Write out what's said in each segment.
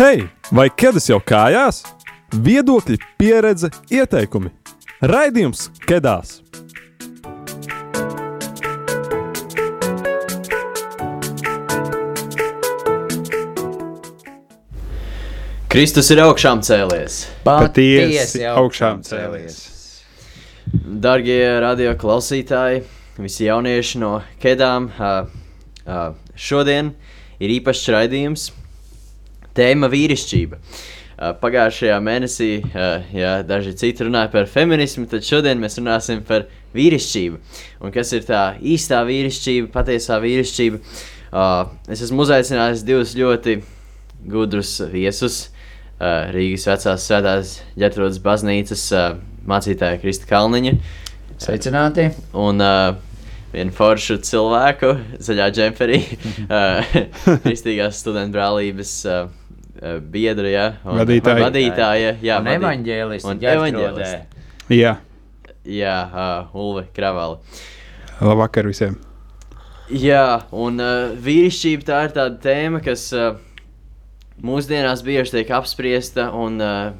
Hei, vai ķēdes jau kājās? Viedokļi, pieredze, ieteikumi. Raidījums Kedās! Kristus ir augšām cēlies. Patiesi augšām cēlies. Darbie radio klausītāji, visi jaunieši no Kedām, šodien ir īpašs raidījums. Tēma vīrišķība. Uh, pagājušajā mēnesī, uh, ja daži citi runāja par feminismu, tad šodien mēs runāsim par vīrišķību. Un kas ir tā īstā vīrišķība, patiesā vīrišķība? Uh, es esmu uzaicinājis divus ļoti gudrus viesus. Rīgas vecās svētās ģetrūdas baznīcas mācītāja Krista Kalniņa. Sveicināti! Un uh, vienu foršu cilvēku, zaļā džemperī, Kristīgās studentu brālības uh, biedra, ja, un Vadītāja. vadītāja, jā, un evaņģēlisti un evaņģēlisti. Jā, Jā, uh, Ulve Kravali. labvakar visiem! Jā, un uh, vīrišķība tā ir tāda tēma, kas uh, mūsdienās bieži tiek apspriesta un uh,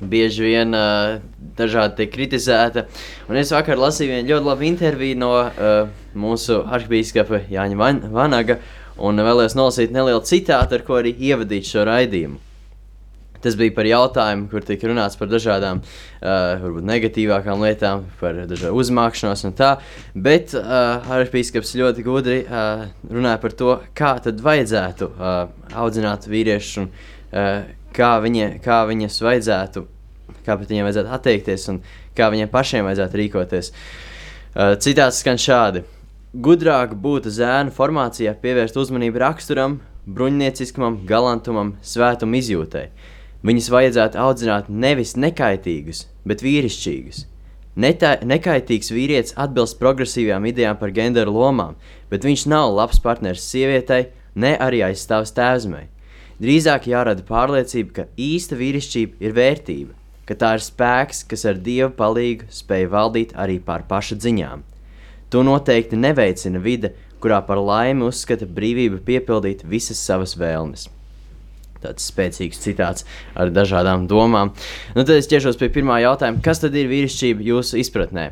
bieži vien uh, dažādi tiek kritizēta. Un es vakar lasīju vienu ļoti labu interviju no uh, mūsu arhibīskapa Jāņa Van Vanaga un vēlējos nolasīt nelielu citātu, ar ko arī ievadīt šo raidījumu. Tas bija par jautājumu, kur tika runāts par dažādām, uh, varbūt negatīvākām lietām, par dažādu uzmākšanos un tā. Bet uh, arhibīskaps ļoti gudri uh, runāja par to, kā tad vajadzētu uh, audzināt vīriešus un uh, kā, viņa, kā viņas vajadzētu, kā pret viņiem vajadzētu attiekties un kā viņiem pašiem vajadzētu rīkoties. Uh, citāts skan šādi. Gudrāk būtu zēnu formācijā pievērst uzmanību raksturam, bruņnieciskumam, galantumam, svētumam izjūtai. Viņus vajadzētu audzināt nevis nekaitīgus, bet vīrišķīgus. Netā, nekaitīgs vīrietis atbilst progresīvām idejām par genderu lomām, bet viņš nav labs partners sievietei, ne arī aizstāvs tēvzmei. Drīzāk jārada pārliecība, ka īsta vīrišķība ir vērtība, ka tā ir spēks, kas ar dievu palīdzību spēj valdīt arī pār paša ziņām. To noteikti neveicina vide, kurā par laimi uzskata brīvība piepildīt visas savas vēlmes. Tāds spēcīgs citāts ar dažādām domām. Nu, tad es ķeršos pie pirmā jautājuma. Kas tad ir vīrišķība jūsu izpratnē?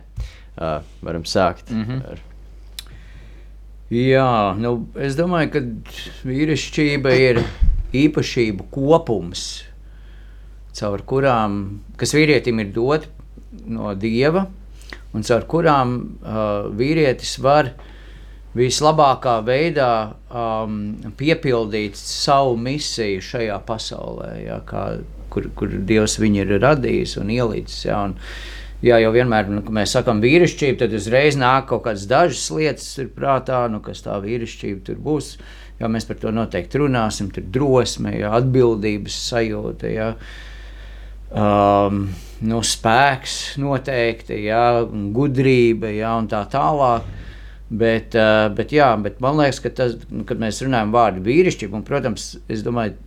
Uh, varam sākt. Mm -hmm. ar, Jā, nu, es domāju, ka vīrišķība ir īpašību kopums, caur kurām, kas vīrietim ir dot no dieva, un caur kurām uh, vīrietis var vislabākā veidā um, piepildīt savu misiju šajā pasaulē, ja, kā, kur, kur Dievs viņu ir radījis un ielicis. Ja, un, Jā, jau vienmēr, nu, kad mēs sakām vīrišķība, tad uzreiz nāk kaut kādas dažas lietas prātā, nu, kas tā vīrišķība tur būs. Jā, mēs par to noteikti runāsim. Tur drosme, jā, atbildības sajūta, jā, um, nu, spēks noteikti, jā, gudrība jā, un tā tālāk. Bet, uh, bet, jā, bet man liekas, ka tas, kad mēs runājam vārdu vīrišķība, un, protams, es domāju,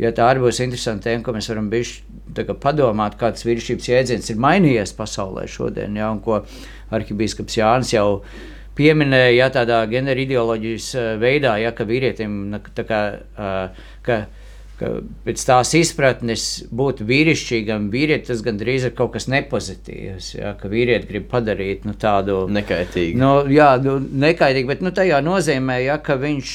ja tā arī būs interesanta tēma, ko mēs varam bišķi, padomāt, kāds vīrišķības jēdziens ir mainījies pasaulē šodien, ja, un ko arhibīskaps Jānis jau pieminēja, ja tādā ģeneru ideoloģijas uh, veidā, ja, ka vīrietim, tā kā, uh, ka, ka pēc tās izpratnes būt vīrišķīgam vīrietim, tas gandrīz ir kaut kas nepozitīvs, ja, ka vīrieti grib padarīt nu, tādu Nekaitīgi. Nu, jā, nu, nekaitīgi, bet nu, tajā nozīmē, ja, ka viņš,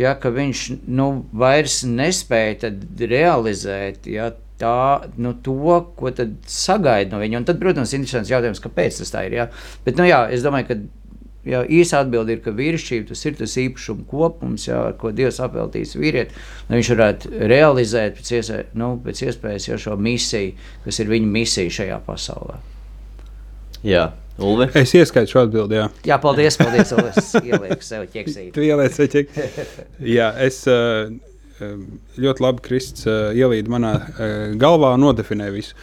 ja, ka viņš nu, vairs nespēja realizēt ja, tā, nu, to, ko tad sagaida no viņa. Un tad, protams, ir interesants jautājums, kāpēc tas tā ir. Ja. Bet, nu, jā, es domāju, ka Jā, īsa atbilde ir, ka vīrišķība tas ir tas īpašuma kopums, jā, ar ko Dievs apveltīs vīrieti, lai viņš varētu realizēt pēc, iespē, nu, pēc iespējas jau šo misiju, kas ir viņa misija šajā pasaulē. Jā, Ulvi. Es ieskaitu šo atbildi. Jā, Jā, paldies, paldies, es ielieku sev ķeksīt. tu ieliec vai ķek. Jā, es uh, ļoti labi Kristus uh, ielīdu manā uh, galvā un nodefinēju visu.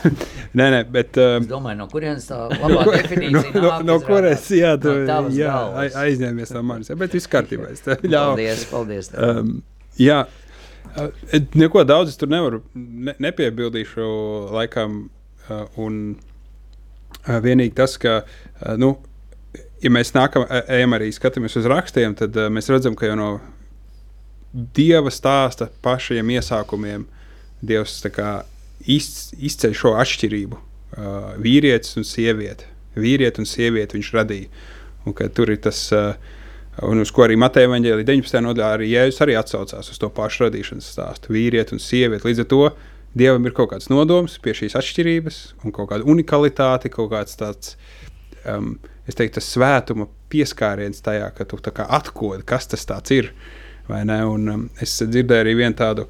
nē, nē, bet. Es domāju, no kurienes tā labā definīcija no, no, no kuras jā, tu, No jā, aizņēmies no manis. Bet viss kārtībā. Paldies, paldies. tev. Um, jā, neko daudz es tur nevaru ne, nepiebildīšu laikam. Un vienīgi tas, ka, nu, ja mēs nākam, e- ejam arī skatāmies uz rakstiem, tad mēs redzam, ka jau no dieva stāsta pašiem iesākumiem Dievs kā, iz, izceļ šo atšķirību. Uh, vīrietis un sieviete. Vīrieti un sievieti viņš radīja. Un, tur ir tas, uh, un uz ko arī Mateja Vāģēlī 19. nodaļā arī Jēzus arī atsaucās uz to pašu radīšanas stāstu. Vīrieti un sievieti. Līdz ar to Dievam ir kaut kāds nodoms pie šīs atšķirības un kaut kāda unikalitāte, kaut kāds tāds, um, es teiktu, tas svētuma pieskāriens tajā, ka tu atkodi, kas tas ir. Un, um, es dzirdēju arī vienu tādu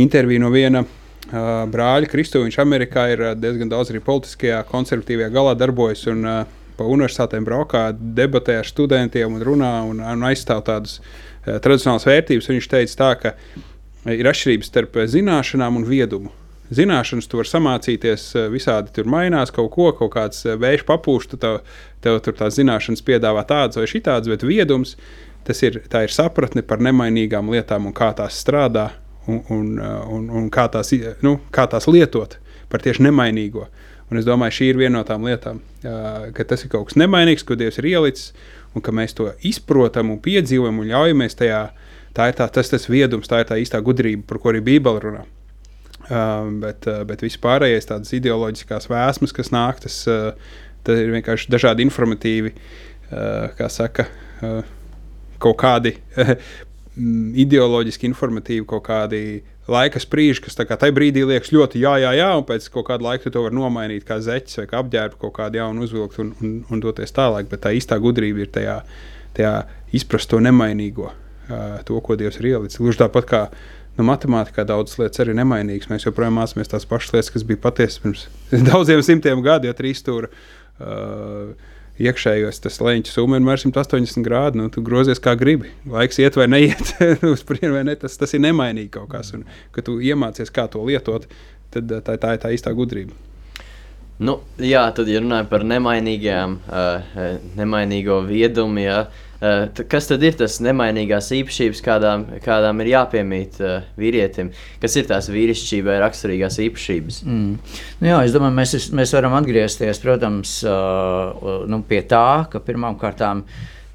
interviju no viena uh, brāļa, Kristu. Viņš Amerikā ir uh, diezgan daudz arī politiskajā, konservatīvajā galā darbojas. Un, uh, Pa universitātēm braukā, debatē ar studentiem un runā un, un aizstāv tādas uh, tradicionālas vērtības. Viņš teica, tā, ka ir atšķirības starp zināšanām un viedumu. Zināšanas tu vari samācīties, uh, visādi tur mainās kaut ko, kaut kāds uh, vējš papūš, tu tev, tev tur tās zināšanas piedāvā tādas vai šitādas, bet viedums tas ir, ir sapratne par nemainīgām lietām un kā tās strādā un, un, un, un kā, tās, nu, kā tās lietot par tieši nemainīgo. Un es domāju, šī ir viena no tām lietām, ka tas ir kaut kas nemainīgs, ko Dievs ir ielicis, un ka mēs to izprotam un piedzīvojam un ļaujamies tajā. Tā ir tā, tas, tas viedums, tā ir tā īstā gudrība, par ko arī Bībele runā. Uh, bet, bet viss pārējais, tādas ideoloģiskās vēsmas, kas nāk, tas, tas ir vienkārši dažādi informatīvi, uh, kā saka, uh, kaut kādi mm, ideoloģiski informatīvi kaut kādi laika sprīži, kas tajā brīdī liekas ļoti jā, jā, jā, un pēc kāda laika to var nomainīt kā zeķis vai kā apģērbu kaut kādu jaunu uzvilkt un, un, un doties tālāk. Bet tā īstā gudrība ir tajā, tajā izprast to nemainīgo, to, ko Dievs ir ielicis. Gluži tāpat kā nu, matemātikā daudzas lietas arī nemainīgas. Mēs joprojām mācāmies tās pašas lietas, kas bija patiesas pirms daudziem simtiem gadu, ja trīs stūra. Uh, iekšējos tas leņķis vienmēr ir 180 grādi. Nu, tu grozies kā gribi. Laiks iet vai neiet uz priekšu, vai ne. Tas, tas ir nemainīgi kaut kas. Un, kad tu iemācies, kā to lietot, tad tā, tā ir tā īstā gudrība. Nu, jā, tad, ja runājam par nemainīgām, uh, nemainīgo viedumu, jā, uh, kas tad ir tas nemainīgās īpašības, kādām, kādām ir jāpiemīt uh, vīrietim? Kas ir tās vīrišķībai raksturīgās īpašības? Mm. Nu, jā, es domāju, mēs, mēs varam atgriezties, protams, uh, nu, pie tā, ka pirmām kārtām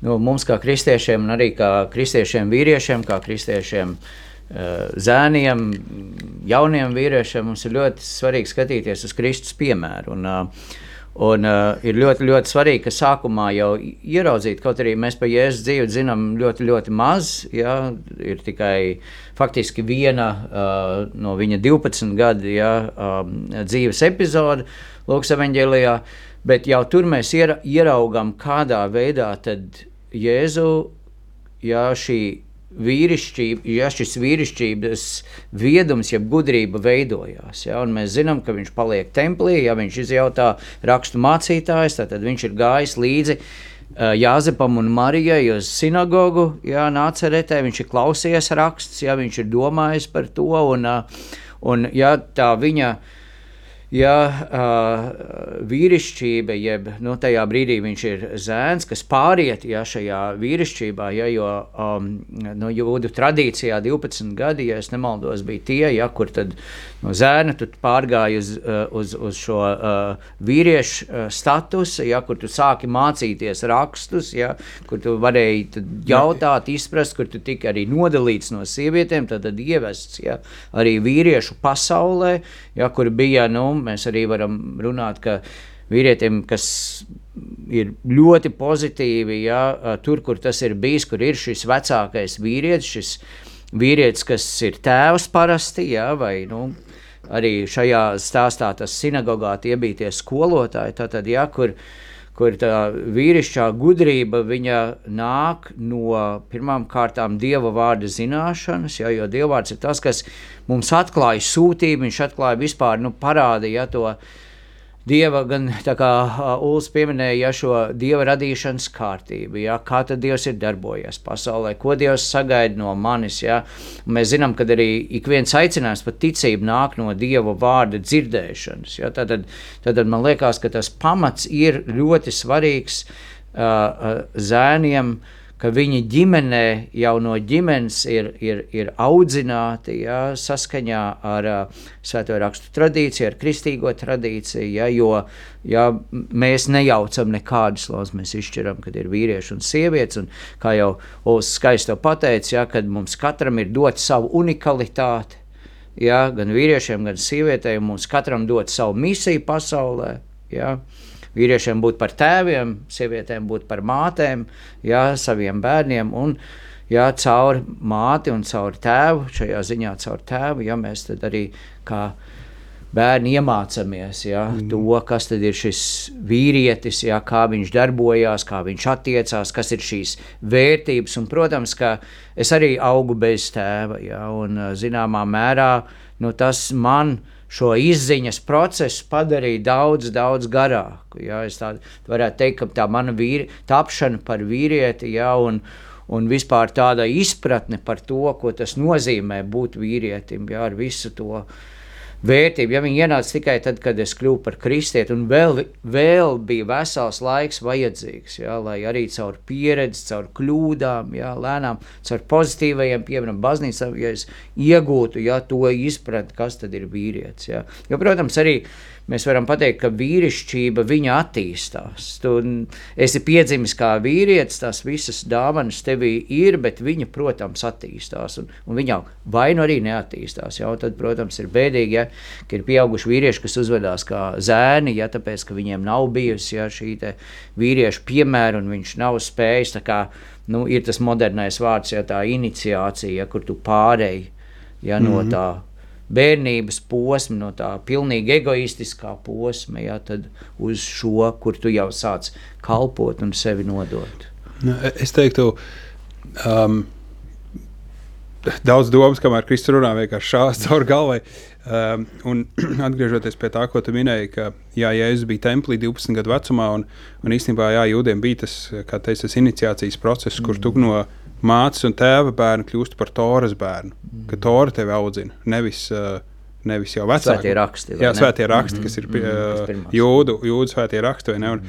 nu, mums kā kristiešiem un arī kā kristiešiem vīriešiem, kā kristiešiem uh, Eh, zēniem, jauniem vīriešiem mums ir ļoti svarīgi skatīties uz Kristus piemēru. Un, uh, Un, uh, ir ļoti, ļoti svarīgi, ka sākumā jau ieraudzīt, kaut arī mēs par Jēzus dzīvi zinām ļoti, ļoti maz. Ja, ir tikai faktiski viena uh, no viņa 12 gadu ja, um, dzīves epizode Lūkas evanģēlijā, bet jau tur mēs iera, ieraugām, kādā veidā Jēzu ja, šī vīrišķība, ja šis vīrišķības viedums, jeb gudrība veidojās. Ja, mēs zinām, ka viņš paliek templī, ja viņš izjautā rakstu mācītājs, tad viņš ir gājis līdzi. Jāzepam un Marijai uz sinagogu, jā, nāca retē, viņš ir klausījies rakstus, jā, viņš ir domājis par to, un, un jā, tā viņa uh, ja uh, vīrišķība, jeb nu, tajā brīdī viņš ir zēns, kas pāriet ja, šajā vīrišķībā, ja, jo um, no jūdu tradīcijā 12 gadi, ja nemaldos, bija tie, ja, kur tad no zēna tu pārgāji uz, uz, uz šo uh, vīriešu statusu, ja, kur tu sāki mācīties rakstus, ja, kur tu varēji jautāt, izprast, kur tu tika arī nodalīts no sievietēm, tad, tad ievests ja, arī vīriešu pasaulē, ja, kur bija, nu, mēs arī varam runāt, ka vīrietiem, kas ir ļoti pozitīvi, ja, tur, kur tas ir bijis, kur ir šis vecākais vīrietis, šis vīrietis, kas ir tēvs parasti, ja, vai nu, arī šajā stāstā tas sinagogā tie bija tie skolotāji, tātad, ja, kur, kur tā vīrišķā gudrība nāk no pirmām kārtām dieva vārda zināšanas, ja, jo dieva vārds ir tas, kas mums atklāja sūtību, viņš atklāja vispār, nu, parādīja ja, to Dieva, gan tā kā Ulas pieminēja, ja šo dieva radīšanas kārtību, ja, kā tad Dievs ir darbojies pasaulē, ko Dievs sagaida no manis. Ja. Mēs zinām, ka arī ik viens aicinājums par ticību nāk no Dieva vārda dzirdēšanas. Ja. Tad, tad man liekas, ka tas pamats ir ļoti svarīgs uh, uh, zēniem ka viņi ģimenē jau no ģimenes ir, ir, ir audzināti ja, saskaņā ar uh, svēto rakstu tradīciju, ar kristīgo tradīciju, ja, jo ja, mēs nejaucam nekādus lomus, mēs izšķiram, kad ir vīrieši un sievietes, un kā jau Olas skaisti pateica, ja, kad mums katram ir dot savu unikalitāti, ja, gan vīriešiem, gan sievietēm, mums katram dot savu misiju pasaulē, ja, vīriešiem būt par tēviem, sievietēm būt par mātēm, jā, saviem bērniem. Un, jā, caur māti un caur tēvu, šajā ziņā caur tēvu, ja mēs arī kā bērni iemācāmies ja, mm. to, kas ir šis vīrietis, ja, kā viņš darbojās, kā viņš attiecās, kas ir šīs vērtības. Un, protams, ka es arī augu bez tēva, ja, un zināmā mērā nu, tas man ir šo izziņas procesu padarīja daudz, daudz garāku. Ja? Es tā varētu teikt, ka tā mana vīri, tapšana par vīrieti ja? un, un vispār tāda izpratne par to, ko tas nozīmē būt vīrietim ja? ar visu to vērtību. Ja viņi ienāca tikai tad, kad es kļuvu par kristieti, un vēl, vēl bija vesels laiks vajadzīgs, ja, lai arī caur pieredzi, caur kļūdām, ja, lēnām, caur pozitīvajiem, piemēram, baznīcā, ja es iegūtu ja, to izpratni, kas tad ir vīrietis. Ja. Jo, protams, arī mēs varam pateikt, ka vīrišķība viņa attīstās. Tu esi piedzimis kā vīrietis, tās visas dāvanas tevī ir, bet viņa, protams, attīstās. Un, un viņa vai nu arī neattīstās. Jau tad, protams, ir bēdīgi, ja, ka ir pieauguši vīrieši, kas uzvedās kā zēni, ja tāpēc, ka viņiem nav bijusi ja, šī vīriešu piemēra un viņš nav spējis. Kā, nu, ir tas modernais vārds, ja tā iniciācija, ja, kur tu pārēji ja, no mm -hmm. tā bērnības posmu, no tā pilnīgi egoistiskā posma, ja, uz šo, kur tu jau sāc kalpot un sevi nodot. Nu, es teiktu, um, daudz domas, kamēr Kristus runā, vienkārši šās caur galvai. Um, un atgriežoties pie tā, ko tu minēji, ka jā, Jēzus bija templī 12 gadu vecumā, un, un īstenībā jā, jūdiem bija tas, kā teicu, tas iniciācijas process, mm. kur tu no mātes un tēva bērnu kļūst par toras bērnu. Mm. Ka tora tevi audzina, nevis, uh, nevis jau vecāki. Svētie raksti. Jā, svētie raksti, mm -hmm. kas ir mm -hmm. jūdu, jūdu svētie raksti. Mm -hmm.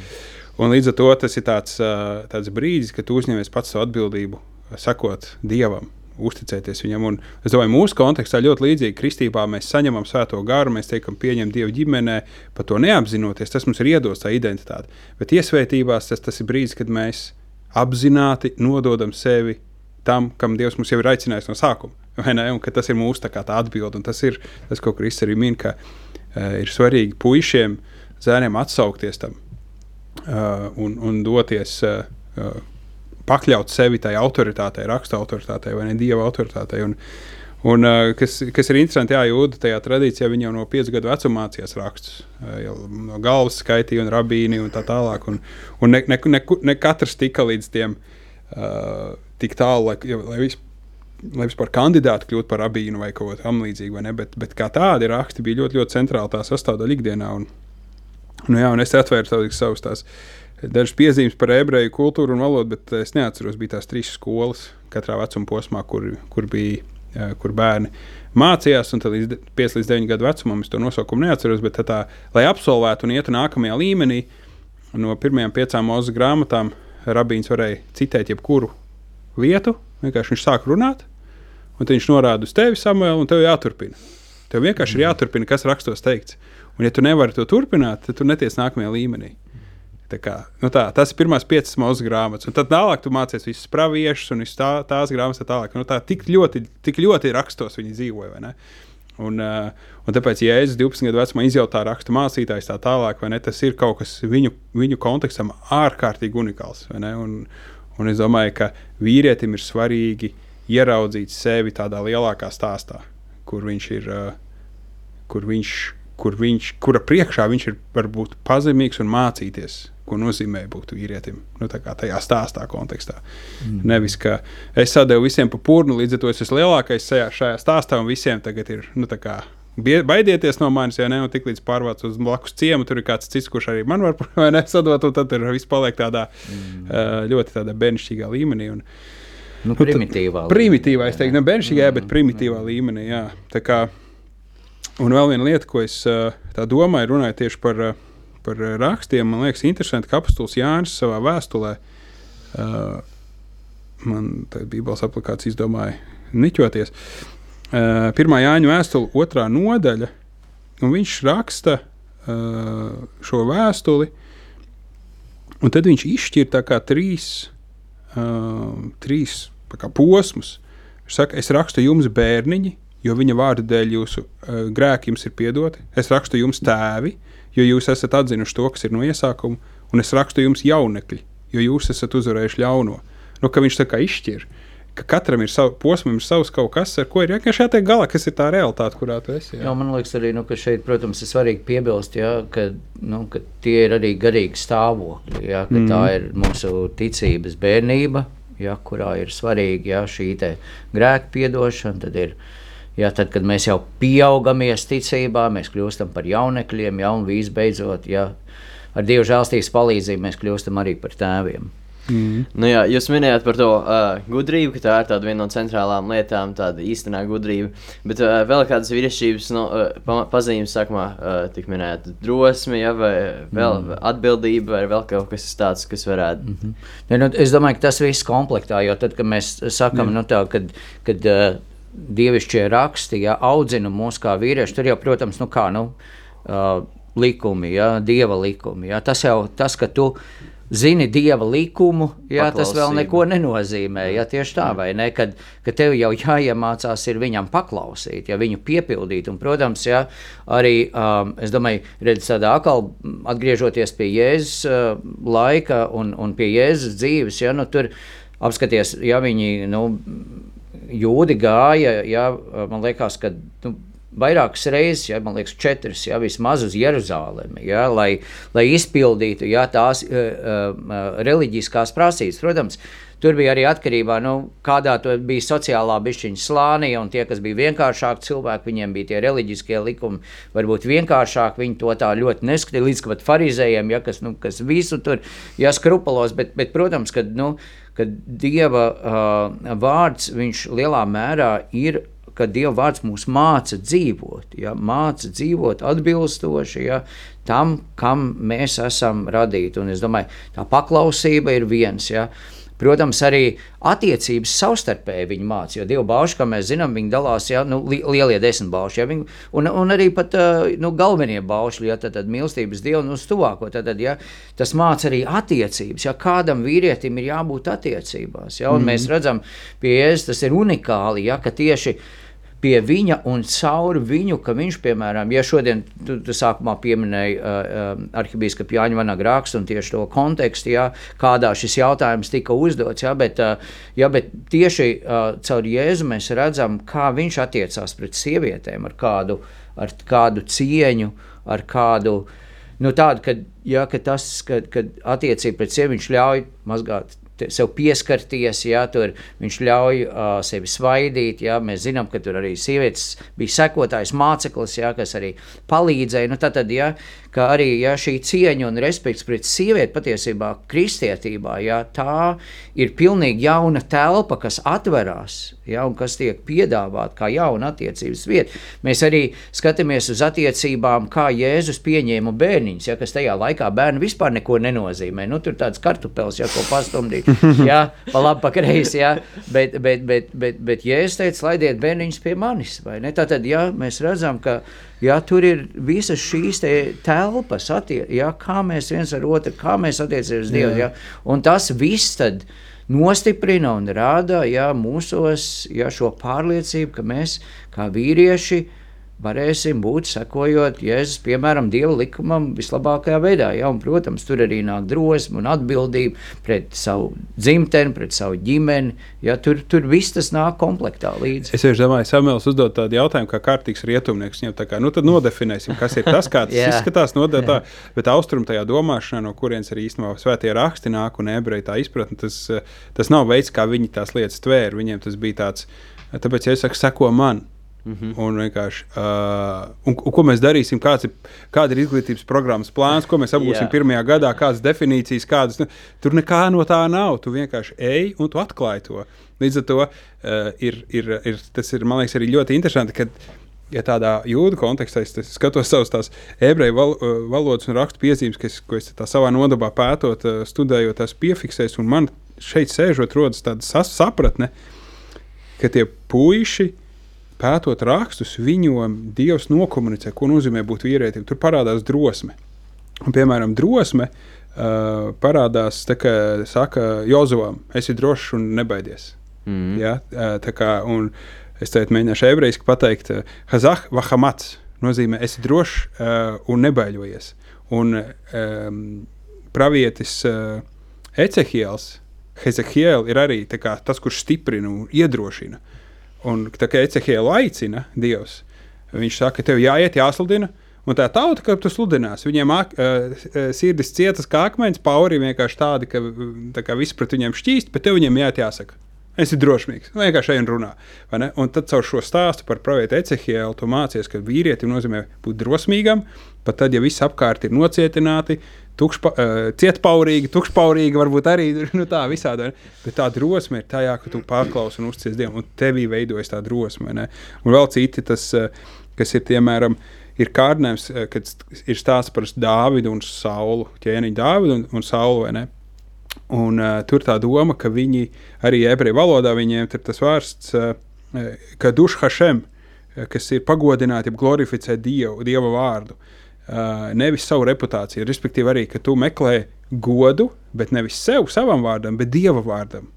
Un līdz ar to tas ir tāds, uh, tāds brīdis, kad tu uzņemies pats savu atbildību, sekot Dievam. Uzticēties viņam. Un es domāju, mūsu kontekstā ļoti līdzīgi kristībā mēs saņemam svēto garu, mēs tiekam pieņemti Dieva ģimenē, pat to neapzinoties. Tas mums ir iedots tā identitāte. Bet iesvētībās tas, tas ir brīdis, kad mēs apzināti nododam sevi tam, kam Dievs mums jau ir aicinājis no sākuma. Un tas ir mūsu tā, tā atbilde. Tas ir tas, ko Kristus arī min, ka uh, ir svarīgi puišiem, zēniem atsaukties tam uh, un, un doties. Uh, uh, Pakļaut sevi tai autoritātei, raksta autoritātei vai ne dieva autoritātei. Un, Un, kas, kas ir interesanti, Jā, Jūda tajā tradīcijā jau no 5 gadu vecuma mācījās rakstus. No galvas skaitīja un rabīni un tā tālāk. Un, un ne, ne, ne, ne katrs tika līdz tiem uh, tik tālu, lai, lai, vis, lai vispār kandidāti kļūtu par rabīnu vai kaut ko tamlīdzīgu. Bet, bet kā tādi raksti bija ļoti, ļoti centrāli tā sastāvdaļa ikdienā. Un, nu, jā, un es atvēru savus tās. Dažas piezīmes par ebreju kultūru un valodu, bet es neatceros, bija tās trīs skolas katrā vecuma posmā, kur, kur bija kur bērni mācījās, un līdz 5 līdz 9 gadu vecumam es to nosaukumu neatceros, bet tā, lai absolvētu un ietu nākamajā līmenī, no pirmajām piecām mūzes grāmatām rabīns varēja citēt jebkuru vietu, vienkārši viņš sāk runāt, un viņš norāda uz tevi, Samuēl, un tev jāturpina. Tev vienkārši ir mm. jāturpina, kas rakstos teikts. Un, ja tu nevari to turpināt, tad tu neties nākamajā līmenī. Tā kā, nu tā, tas ir pirmās piecas mūzes grāmatas, un tad tālāk tu mācies visus praviešus un visas tā, tās grāmatas. Tā tālāk. Nu, tā, tik, ļoti, tik ļoti rakstos viņi dzīvoja. Un, uh, un tāpēc, ja es 12 gadu vecumā izjautā rakstu mācītājs tā tālāk, ne, tas ir kaut kas viņu, viņu kontekstam ārkārtīgi unikāls. Un, un es domāju, ka vīrietim ir svarīgi ieraudzīt sevi tādā lielākā stāstā, kur viņš ir. Uh, kur viņš, kur viņš, kura priekšā viņš ir varbūt pazemīgs un mācīties ko nozīmē būt vīrietim. Nu, tā kā tajā stāstā kontekstā. Mm. Nevis, ka es sadēju visiem pa pūnu, līdz ar to es esmu lielākais šajā, šajā stāstā, un visiem tagad ir. Nu, Baidieties no manis, ja ne jau tik līdz pārvāc uz blakus ciemu, tur ir kāds cits, kurš arī man var nesadot, un tad viss paliek tādā mm. ļoti tādā bērnišķīgā līmenī. Un, nu, primitīvā. Primitīvā, es teiktu, ne bērnišķīgā, mm. bet primitīvā mm. līmenī. Jā. Tā kā, un vēl viena lieta, ko es tā domāju, runāju tieši par uh, par eh, rakstiem, man liekas, interesanti, ka apustulis Jānis savā vēstulē uh, man Bībeles aplikācija izdomāja niķoties. Uh, pirmā Jāņa vēstule, otrā nodaļa, un viņš raksta uh, šo vēstuli, un tad viņš izšķir tā kā trīs, uh, trīs kā posmus. Viņš saka, es rakstu jums bērniņi, jo viņa vārda dēļ jūsu uh, grēki jums ir piedoti. Es rakstu jums tēvi, jo jūs esat atzinuši to, kas ir no iesākuma, un es rakstu jums jaunekļi, jo jūs esat uzvarējuši ļauno. Nu, ka viņš tā kā izšķir. Ka katram ir savs posms, ir savs kaut kas, ar ko ir vienkārši jātiek galā, kas ir tā realitāte, kurā tu esi. Jā. Jā, man liekas, arī nu, šeit, protams, ir svarīgi piebilst, jā, ka, nu, ka tie ir arī garīgi stāvokļi. Jā, mm. Tā ir mūsu ticības bērnība, jā, kurā ir svarīga šī grēka piedošana. Jā, tad, kad mēs jau pieaugamies ticībā, mēs kļūstam par jaunekļiem, jau un visbeidzot, jā, ar Dieva žēlstības palīdzību mēs kļūstam arī par tēviem. Mm. Nu, jā, jūs minējāt par to uh, gudrību, ka tā ir viena no centrālām lietām, tāda īstenā gudrība. Bet uh, vēl kādas vīrišķības no, uh, pazīmes, sākumā uh, tika minēta drosme, ja, vai vēl mm. atbildība, vai vēl kaut kas tāds, kas varētu. Mm -hmm. ne, nu, es domāju, ka tas viss komplektā, jo tad, kad mēs sakām, nu, tā, kad, kad uh, dievišķie raksti ja, audzina mūs kā vīrieši, tur jau, protams, nu kā, nu, uh, likumi, ja, dieva likumi. Ja, tas jau tas, ka tu zini dieva likumu, jā, tas vēl neko nenozīmē. Jā, tieši tā, vai ne? Kad, kad tev jau jāiemācās ir viņam paklausīt, ja viņu piepildīt. Un, protams, jā, arī um, es domāju, redz, tādā atkal atgriežoties pie Jēzus uh, laika un, un pie Jēzus dzīves, ja, nu, tur apskaties, ja viņi, nu, jūdi gāja, ja, man liekas, ka, nu, vairākas reizes, ja, man liekas, četras, ja, vismaz uz Jeruzalemi, ja, lai, lai izpildītu ja, tās uh, uh, reliģiskās prasības. Protams, Tur bija arī atkarībā no nu, kādā bija sociālā bišķiņa slānī, un tie, kas bija vienkāršāki cilvēki, viņiem bija tie reliģiskie likumi, varbūt vienkāršāk, viņi to tā ļoti neskatīja, līdz pat farizējiem, ja, kas, nu, kas visu tur jāskrupulos, bet, bet, protams, kad, nu, kad Dieva uh, vārds, viņš lielā mērā ir ka Dieva vārds mūs māca dzīvot, ja, māca dzīvot atbilstoši ja, tam, kam mēs esam radīti. Un es domāju, tā paklausība ir viens. Ja. Protams, arī attiecības savstarpēji viņi mācīja. Jo divi bauši, kā mēs zinām, viņi dalās ja, nu, li lielie desmit bauši. Ja, viņi, un, un arī pat, nu, galvenie bauši, ja, tad, tad mīlestības dievu nu, uz tuvāko. Tad, tad, ja, tas māca arī attiecības. Ja, kādam vīrietim ir jābūt attiecībās. Ja, un mm -hmm. mēs redzam, pie Jēzus tas ir unikāli, ja, ka tieši pie viņa un caur viņu, ka viņš, piemēram, ja šodien tu, tu sākumā pieminēji uh, uh, arhibīskapu Jāņu Vanagu rakstu un tieši to kontekstu, jā, kādā šis jautājums tika uzdots, jā, bet, uh, jā, bet tieši uh, caur Jēzu mēs redzam, kā viņš attiecās pret sievietēm, ar kādu, ar kādu cieņu, ar kādu, nu tādu, ka, jā, ka tas, ka, ka attiecība pret sievieti viņš ļauj mazgāt sev pieskarties, ja tur viņš ļauj uh, sevi svaidīt. Ja, mēs zinām, ka tur arī sievietes bija sekotājs māceklis, ja, kas arī palīdzēja. Nu, tad, ja, ka arī ja, šī cieņa un respekts pret sievieti patiesībā kristietībā, ja, tā ir pilnīgi jauna telpa, kas atverās ja, un kas tiek piedāvāta kā jauna attiecības vieta. Mēs arī skatāmies uz attiecībām, kā Jēzus pieņēma bērniņus, ja, kas tajā laikā bērni vispār neko nenozīmē. Nu, tur tāds kartupels, ja ko pastumdīt, ja, pa labi, pa kreisi, ja, bet, bet, bet, bet, bet Jēzus teica, laidiet bērniņus pie manis, vai ne? Tātad, ja, mēs redzam, ka Ja, tur ir visas šīs te telpas, attie, ja, kā mēs viens ar otru, kā mēs attiecamies uz Dievu. Ja, un tas viss tad nostiprina un rada ja, mūsos ja, šo pārliecību, ka mēs kā vīrieši varēsim būt sekojot Jēzus, piemēram, Dieva likumam vislabākajā veidā. Ja? Un, protams, tur arī nāk drosme un atbildība pret savu dzimteni, pret savu ģimeni. Ja? Tur, tur viss tas nāk komplektā līdzi. Es vienkārši domāju, Samuēls uzdod tādu jautājumu, kā kārtīgs rietumnieks. Viņam tā kā, nu tad nodefinēsim, kas ir tas, kā tas izskatās, nodētā, bet austrum tajā domāšanā, no kurienes arī īstenībā svētie raksti nāk un ebreji tā izpratne, tas, tas nav veids, kā viņi tās lietas tvēra. Viņiem tas bija tāds, tāpēc, ja es saku, seko man, Mm -hmm. Un vienkārši, uh, un, un ko mēs darīsim, kāds ir, kāda ir izglītības programmas plāns, ko mēs apgūsim yeah. pirmajā gadā, kādas definīcijas, kādas. Nu, tur nekā no tā nav. Tu vienkārši ej un tu atklāji to. Līdz ar to uh, ir, ir, ir, tas ir, man liekas, arī ļoti interesanti. Kad, Ja tādā jūdu kontekstā es skatos savus tās ebreju val, valodas un rakstu piezīmes, kas, ko es savā nodabā pētot, studējot, tās piefiksēs, un man šeit sēžot, rodas tāda sapratne, ka tie puiši, pētot rakstus, viņiem Dievs nokomunicē, ko nozīmē būt vīrietim. Tur parādās drosme. Un, piemēram, drosme uh, parādās, tā kā saka Jozovam, esi drošs un nebaidies. Mm. Ja? ā, Tā kā, un es tagad mēģināšu ebrejiski pateikt, ā, Hazah vahamats nozīmē, esi drošs uh, un nebaidojies. Un um, pravietis uh, Ecehiels, Hezekiel ir arī kā, tas, kurš stiprina un iedrošina. Un tā kā Ecehielu aicina Dievs, viņš saka, tev jāiet, jāsludina. Un tā tauta, ka tu sludinās, viņiem ak, uh, sirdis cietas kā akmens, pauri vienkārši tādi, ka tā kā viss pret viņiem šķīst, bet tev viņiem jāiet jāsaka. Es esmu drošīgs. Vienkārši ej un runā. Un tad caur šo stāstu par pravietu Ecehielu tu mācies, ka vīrietim nozīmē būt drosmīgam, pat tad, ja viss apkārt ir nocietināti, tukšpa, uh, cietpaurīgi, tukšpaurīgi, varbūt arī nu, tā visādi. ne? Bet tā drosme ir tajā, ka tu paklausi un uzticies Dievam, un tevī veidojas tā drosme. ne? Un vēl citi, tas, uh, kas ir piemēram. Ir kārdinājums, eh, kad ir stāsts par Dāvidu un Saulu, ķēniņu Dāvidu un, un Saulu. Un, uh, tur tā doma, ka viņi arī ebreju valodā viņiem ir tas vārds, uh, ka duš hašem, uh, kas ir pagodināt, jeb glorificēt Dievu, Dieva vārdu. Uh, nevis savu reputāciju, respektīvi arī, ka tu meklē godu, bet nevis sev, savam vārdam, bet Dieva vārdam.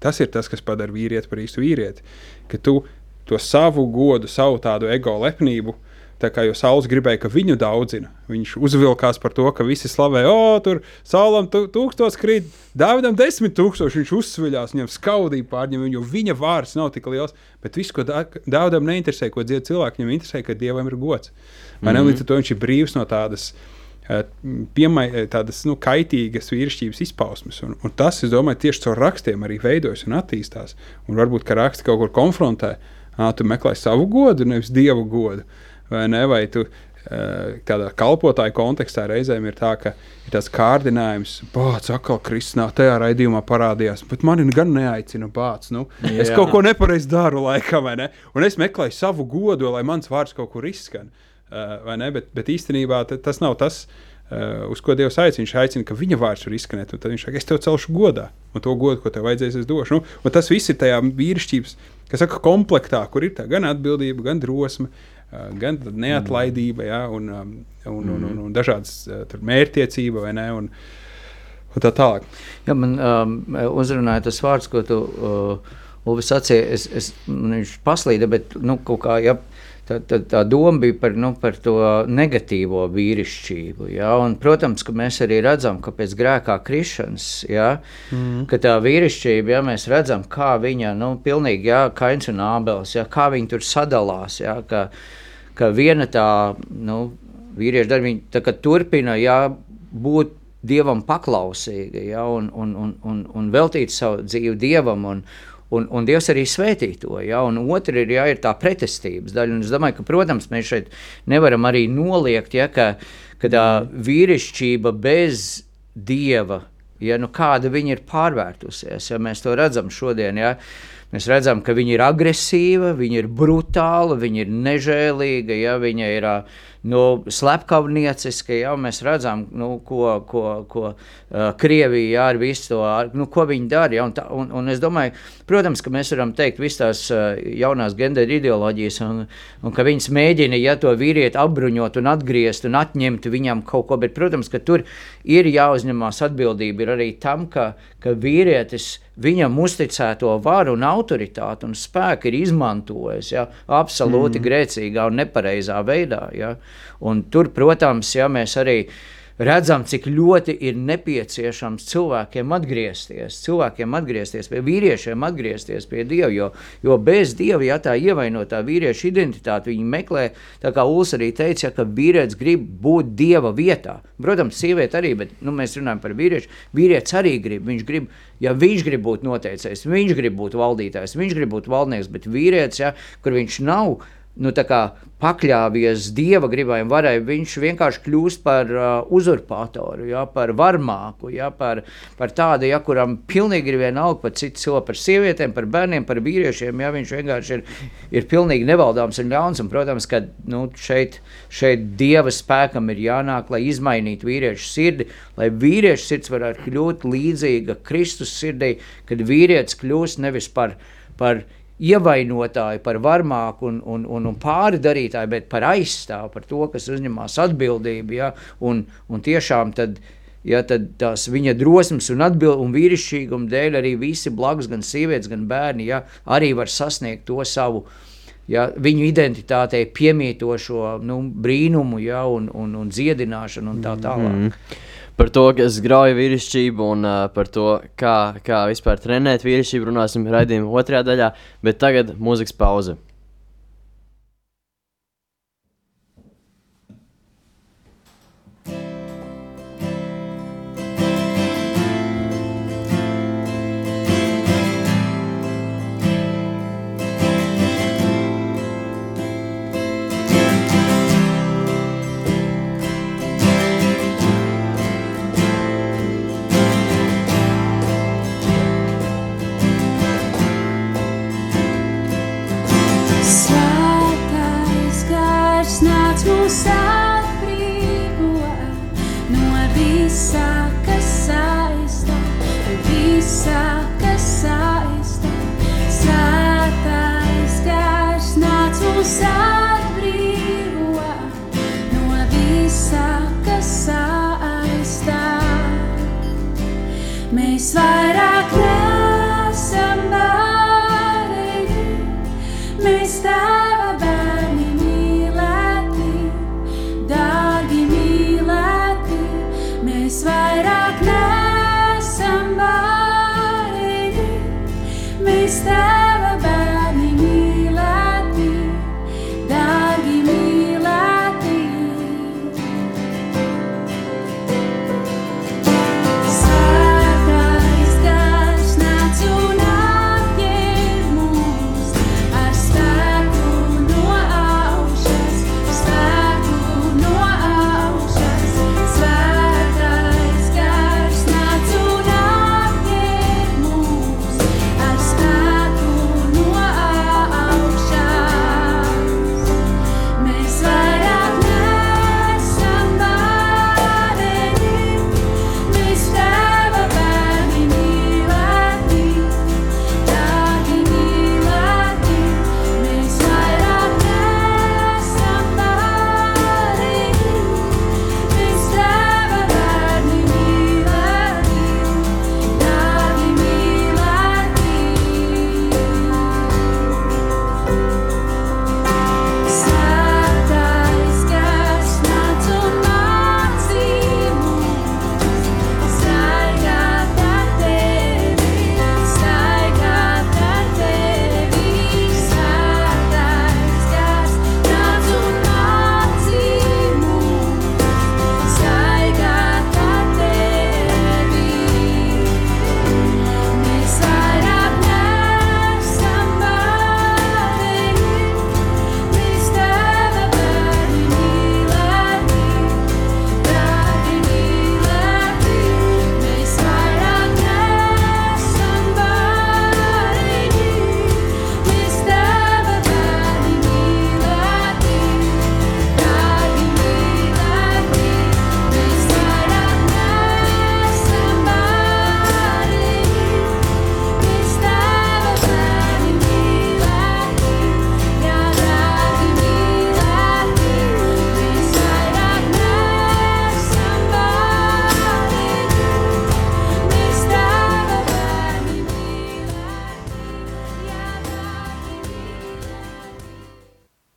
Tas ir tas, kas padara vīrieti par īstu vīrieti. Ka tu to savu godu, savu tādu ego lepnību, Tā kā jau Sauls gribēja, ka viņu daudzina, viņš uzvilkās par to, ka visi slavē, o, tur Saulam tūkstoš krīt, Dāvidam desmit tūkstoši, viņš uzsviļās, viņam skaudīja pārņem, jo viņa vārds nav tik liels, bet viss, ko Dā- Dāvidam neinteresē, ko dzied cilvēki, viņam interesē, ka Dievam ir gods. Vai ne? Mhm. Līdz ar to viņš ir brīvs no tādas eh, piemai, tādas nu, kaitīgas vīrišķības izpausmes. Un, un tas, es domāju, tieši caur rakstiem arī veidojas un attīstās. Un varbūt, ka raksti kaut kur konfrontē, tu meklē savu godu, nevis dievu godu. Vai ne? Vai tu eh, tādā kalpotāja kontekstā reizēm ir tā, ka ir tāds kārdinājums, bācis atkal kristinā, tajā raidījumā parādījās, bet mani gan neaicina bācis. Nu, es Jā. kaut ko nepareizi daru, laikam, vai ne? Un es meklēju savu godu, lai mans vārds kaut kur izskan. Ne? bet, bet īstenībā ta- tas nav tas, uh, uz ko Dievs aicina. Viņš aicina, ka viņa vārds var izskanēt, un tad viņš saka, es tev celšu godā, un to godu, ko tev vajadzēs, es došu. Nu, tas viss ir tajā vīrišķības, kas saka, komplektā, kur ir tā gan atbildība, gan drosme, gan tad neatlaidība, ja, un, um, un, un, un, un dažādas tur mērķtiecība, vai ne? Un, un tā tālāk. Jā, man um, uzrunāja tas vārds, ko tu uh, sacīja. Es, es, man viņš paslīda, bet nu, kaut kā. Ja, Tā, tā, tā doma bija par, nu, par to negatīvo vīrišķību. Ja? Un, protams, ka mēs arī redzam, ka pēc grēkā krišanas, ja, mm. ka tā vīrišķība, ja mēs redzam, kā viņa, nu, pilnīgi, ja, kains un ābels, ja, kā viņi tur sadalās, ja, ka, ka viena tā, nu, vīriešu darbība, tā kā turpina, ja, būt dievam paklausīga, ja, un, un, un, un, un veltīt savu dzīvi dievam. Un, Un, un Dievs arī svētī to. Ja? Un otra ir, ja, ir tā pretestības daļa. Un es domāju, ka, protams, mēs šeit nevaram arī noliegt, ja, ka, ka tā vīrišķība bez dieva, ja, nu, kāda viņa ir pārvērtusies. Ja? Mēs to redzam šodien. Ja? Mēs redzam, ka viņa ir agresīva, viņa ir brutāla, viņa ir nežēlīga, ja? viņa ir ā, nu, slepkavnieciska. Ja? Mēs redzam, nu, ko, ko, ko uh, Krievija ja, ar visu to nu, ko viņi dara. Ja? Un, tā, un, un es domāju, protams, ka mēs varam teikt, visas tās uh, jaunās genderu ideoloģijas, un, un ka viņas mēģina ja, to vīrieti apbruņot un atgriezt un atņemt viņam kaut ko. Bet, protams, ka tur ir jāuzņemās atbildība ir arī tam, ka, ka vīrietis viņam uzticēto varu un autoritāti un spēku ir izmantojis ja, absolūti mm. grēcīgā un nepareizā veidā. Ja. Un tur, protams, ja, mēs arī redzam, cik ļoti ir nepieciešams cilvēkiem atgriezties, cilvēkiem atgriezties pie vīriešiem, atgriezties pie Dieva. Jo, jo bez Dieva, ja tā ievainotā vīrieša identitāte, viņi meklē, tā kā Ulas arī teica, ja, ka vīrietis grib būt Dieva vietā. Protams, sieviete arī, bet nu, mēs runājam par vīriešu. Vīrietis arī grib, viņš grib, ja viņš grib būt noteicējs, viņš grib būt valdītājs, viņš grib būt valdnieks, bet vīrietis, ja, kur viņš nav nu, pakļāvies dieva gribai un varai, viņš vienkārši kļūst par uh, uzurpatoru, ja, par varmāku, ja, par, par tādu, ja, kuram pilnīgi ir vienalga par citu cilvēku, par sievietēm, par bērniem, par vīriešiem. Ja, viņš vienkārši ir, ir pilnīgi nevaldāms un ļauns. Un, protams, ka nu, šeit, šeit dieva spēkam ir jānāk, lai izmainītu vīriešu sirdi, lai vīriešu sirds varētu kļūt līdzīga Kristus sirdī, kad vīrietis kļūst nevis par, par ievainotāju, par varmāku un, un, un, un pāri darītāju, bet par aizstāvu, par to, kas uzņemās atbildību. Ja, un, un tiešām tad, ja, tad tās viņa drosmes un, atbild, un vīrišķīguma dēļ arī visi blakus, gan sievietes, gan bērni, ja, arī var sasniegt to savu. Ja, viņu identitātei piemītošo nu, brīnumu, ja, un, un, un dziedināšanu un tā tālāk. Mm -hmm par to, kas grauja vīrišķību un uh, par to, kā, kā vispār trenēt vīrišķību, runāsim raidījuma otrajā daļā, bet tagad mūzikas pauze. Mēs varam.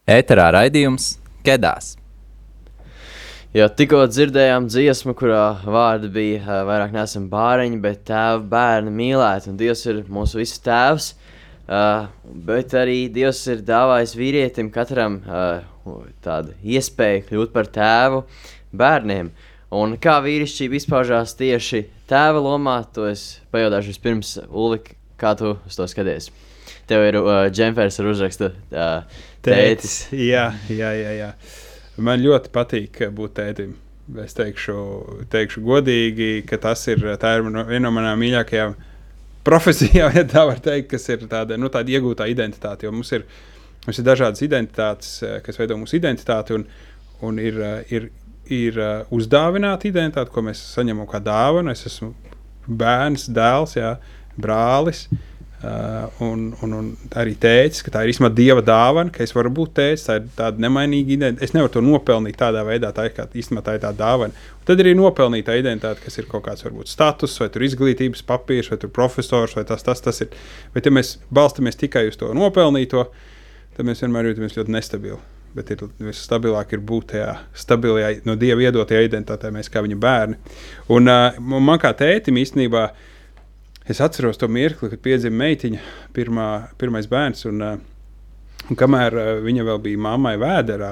Ēterā raidījums Kedās. Jā, tikko dzirdējām dziesmu, kurā vārdi bija uh, vairāk nesam bāriņi, bet tēva bērni mīlēti, un Dievs ir mūsu visu tēvs, uh, bet arī Dievs ir dāvājis vīrietim katram uh, tādu iespēju kļūt par tēvu bērniem. Un kā vīrišķība izpaužās tieši tēva lomā, to es pajautāšu vispirms, Ulrik, kā tu uz to skaties? Tev ir uh, džempers ar uzrakstu uh, tētis. Jā, jā, jā, jā. Man ļoti patīk būt tētim. Es teikšu, teikšu godīgi, ka tas ir, tā ir no, viena no manām mīļākajām profesijām, ja tā var teikt, kas ir tāda, nu, tāda iegūtā identitāte. Jo mums ir, mums ir dažādas identitātes, eh, kas veido mūsu identitāti, un, un ir, ir, ir uzdāvināta identitāte, ko mēs saņemam kā dāvanu. Es esmu bērns, dēls, jā, brālis. Uh, un, un, un arī teicis, ka tā ir īstenībā dieva dāvana, ka es varu būt tēvs. Tā ir tāda nemainīga identitāte. Es nevaru to nopelnīt tādā veidā, tā ir kā īstenībā tā ir tā dāvana. Un tad ir nopelnīta identitāte, kas ir kaut kāds varbūt status, vai izglītības papīrs, vai profesors, vai tas, tas, tas ir. Bet, ja mēs balstamies tikai uz to nopelnīto, tad mēs vienmēr jūtamies ļoti nestabili. Bet ir visstabilāk ir būt tajā stabilajā, no dieva iedotajā identitātē, mēs kā viņa bērni. Un uh, man kā tētim īstenībā. Uh, es atceros to mirkli, kad piedzima meitiņa, pirmā, pirmais bērns. Un, uh, un kamēr uh, viņa vēl bija mammai vēderā,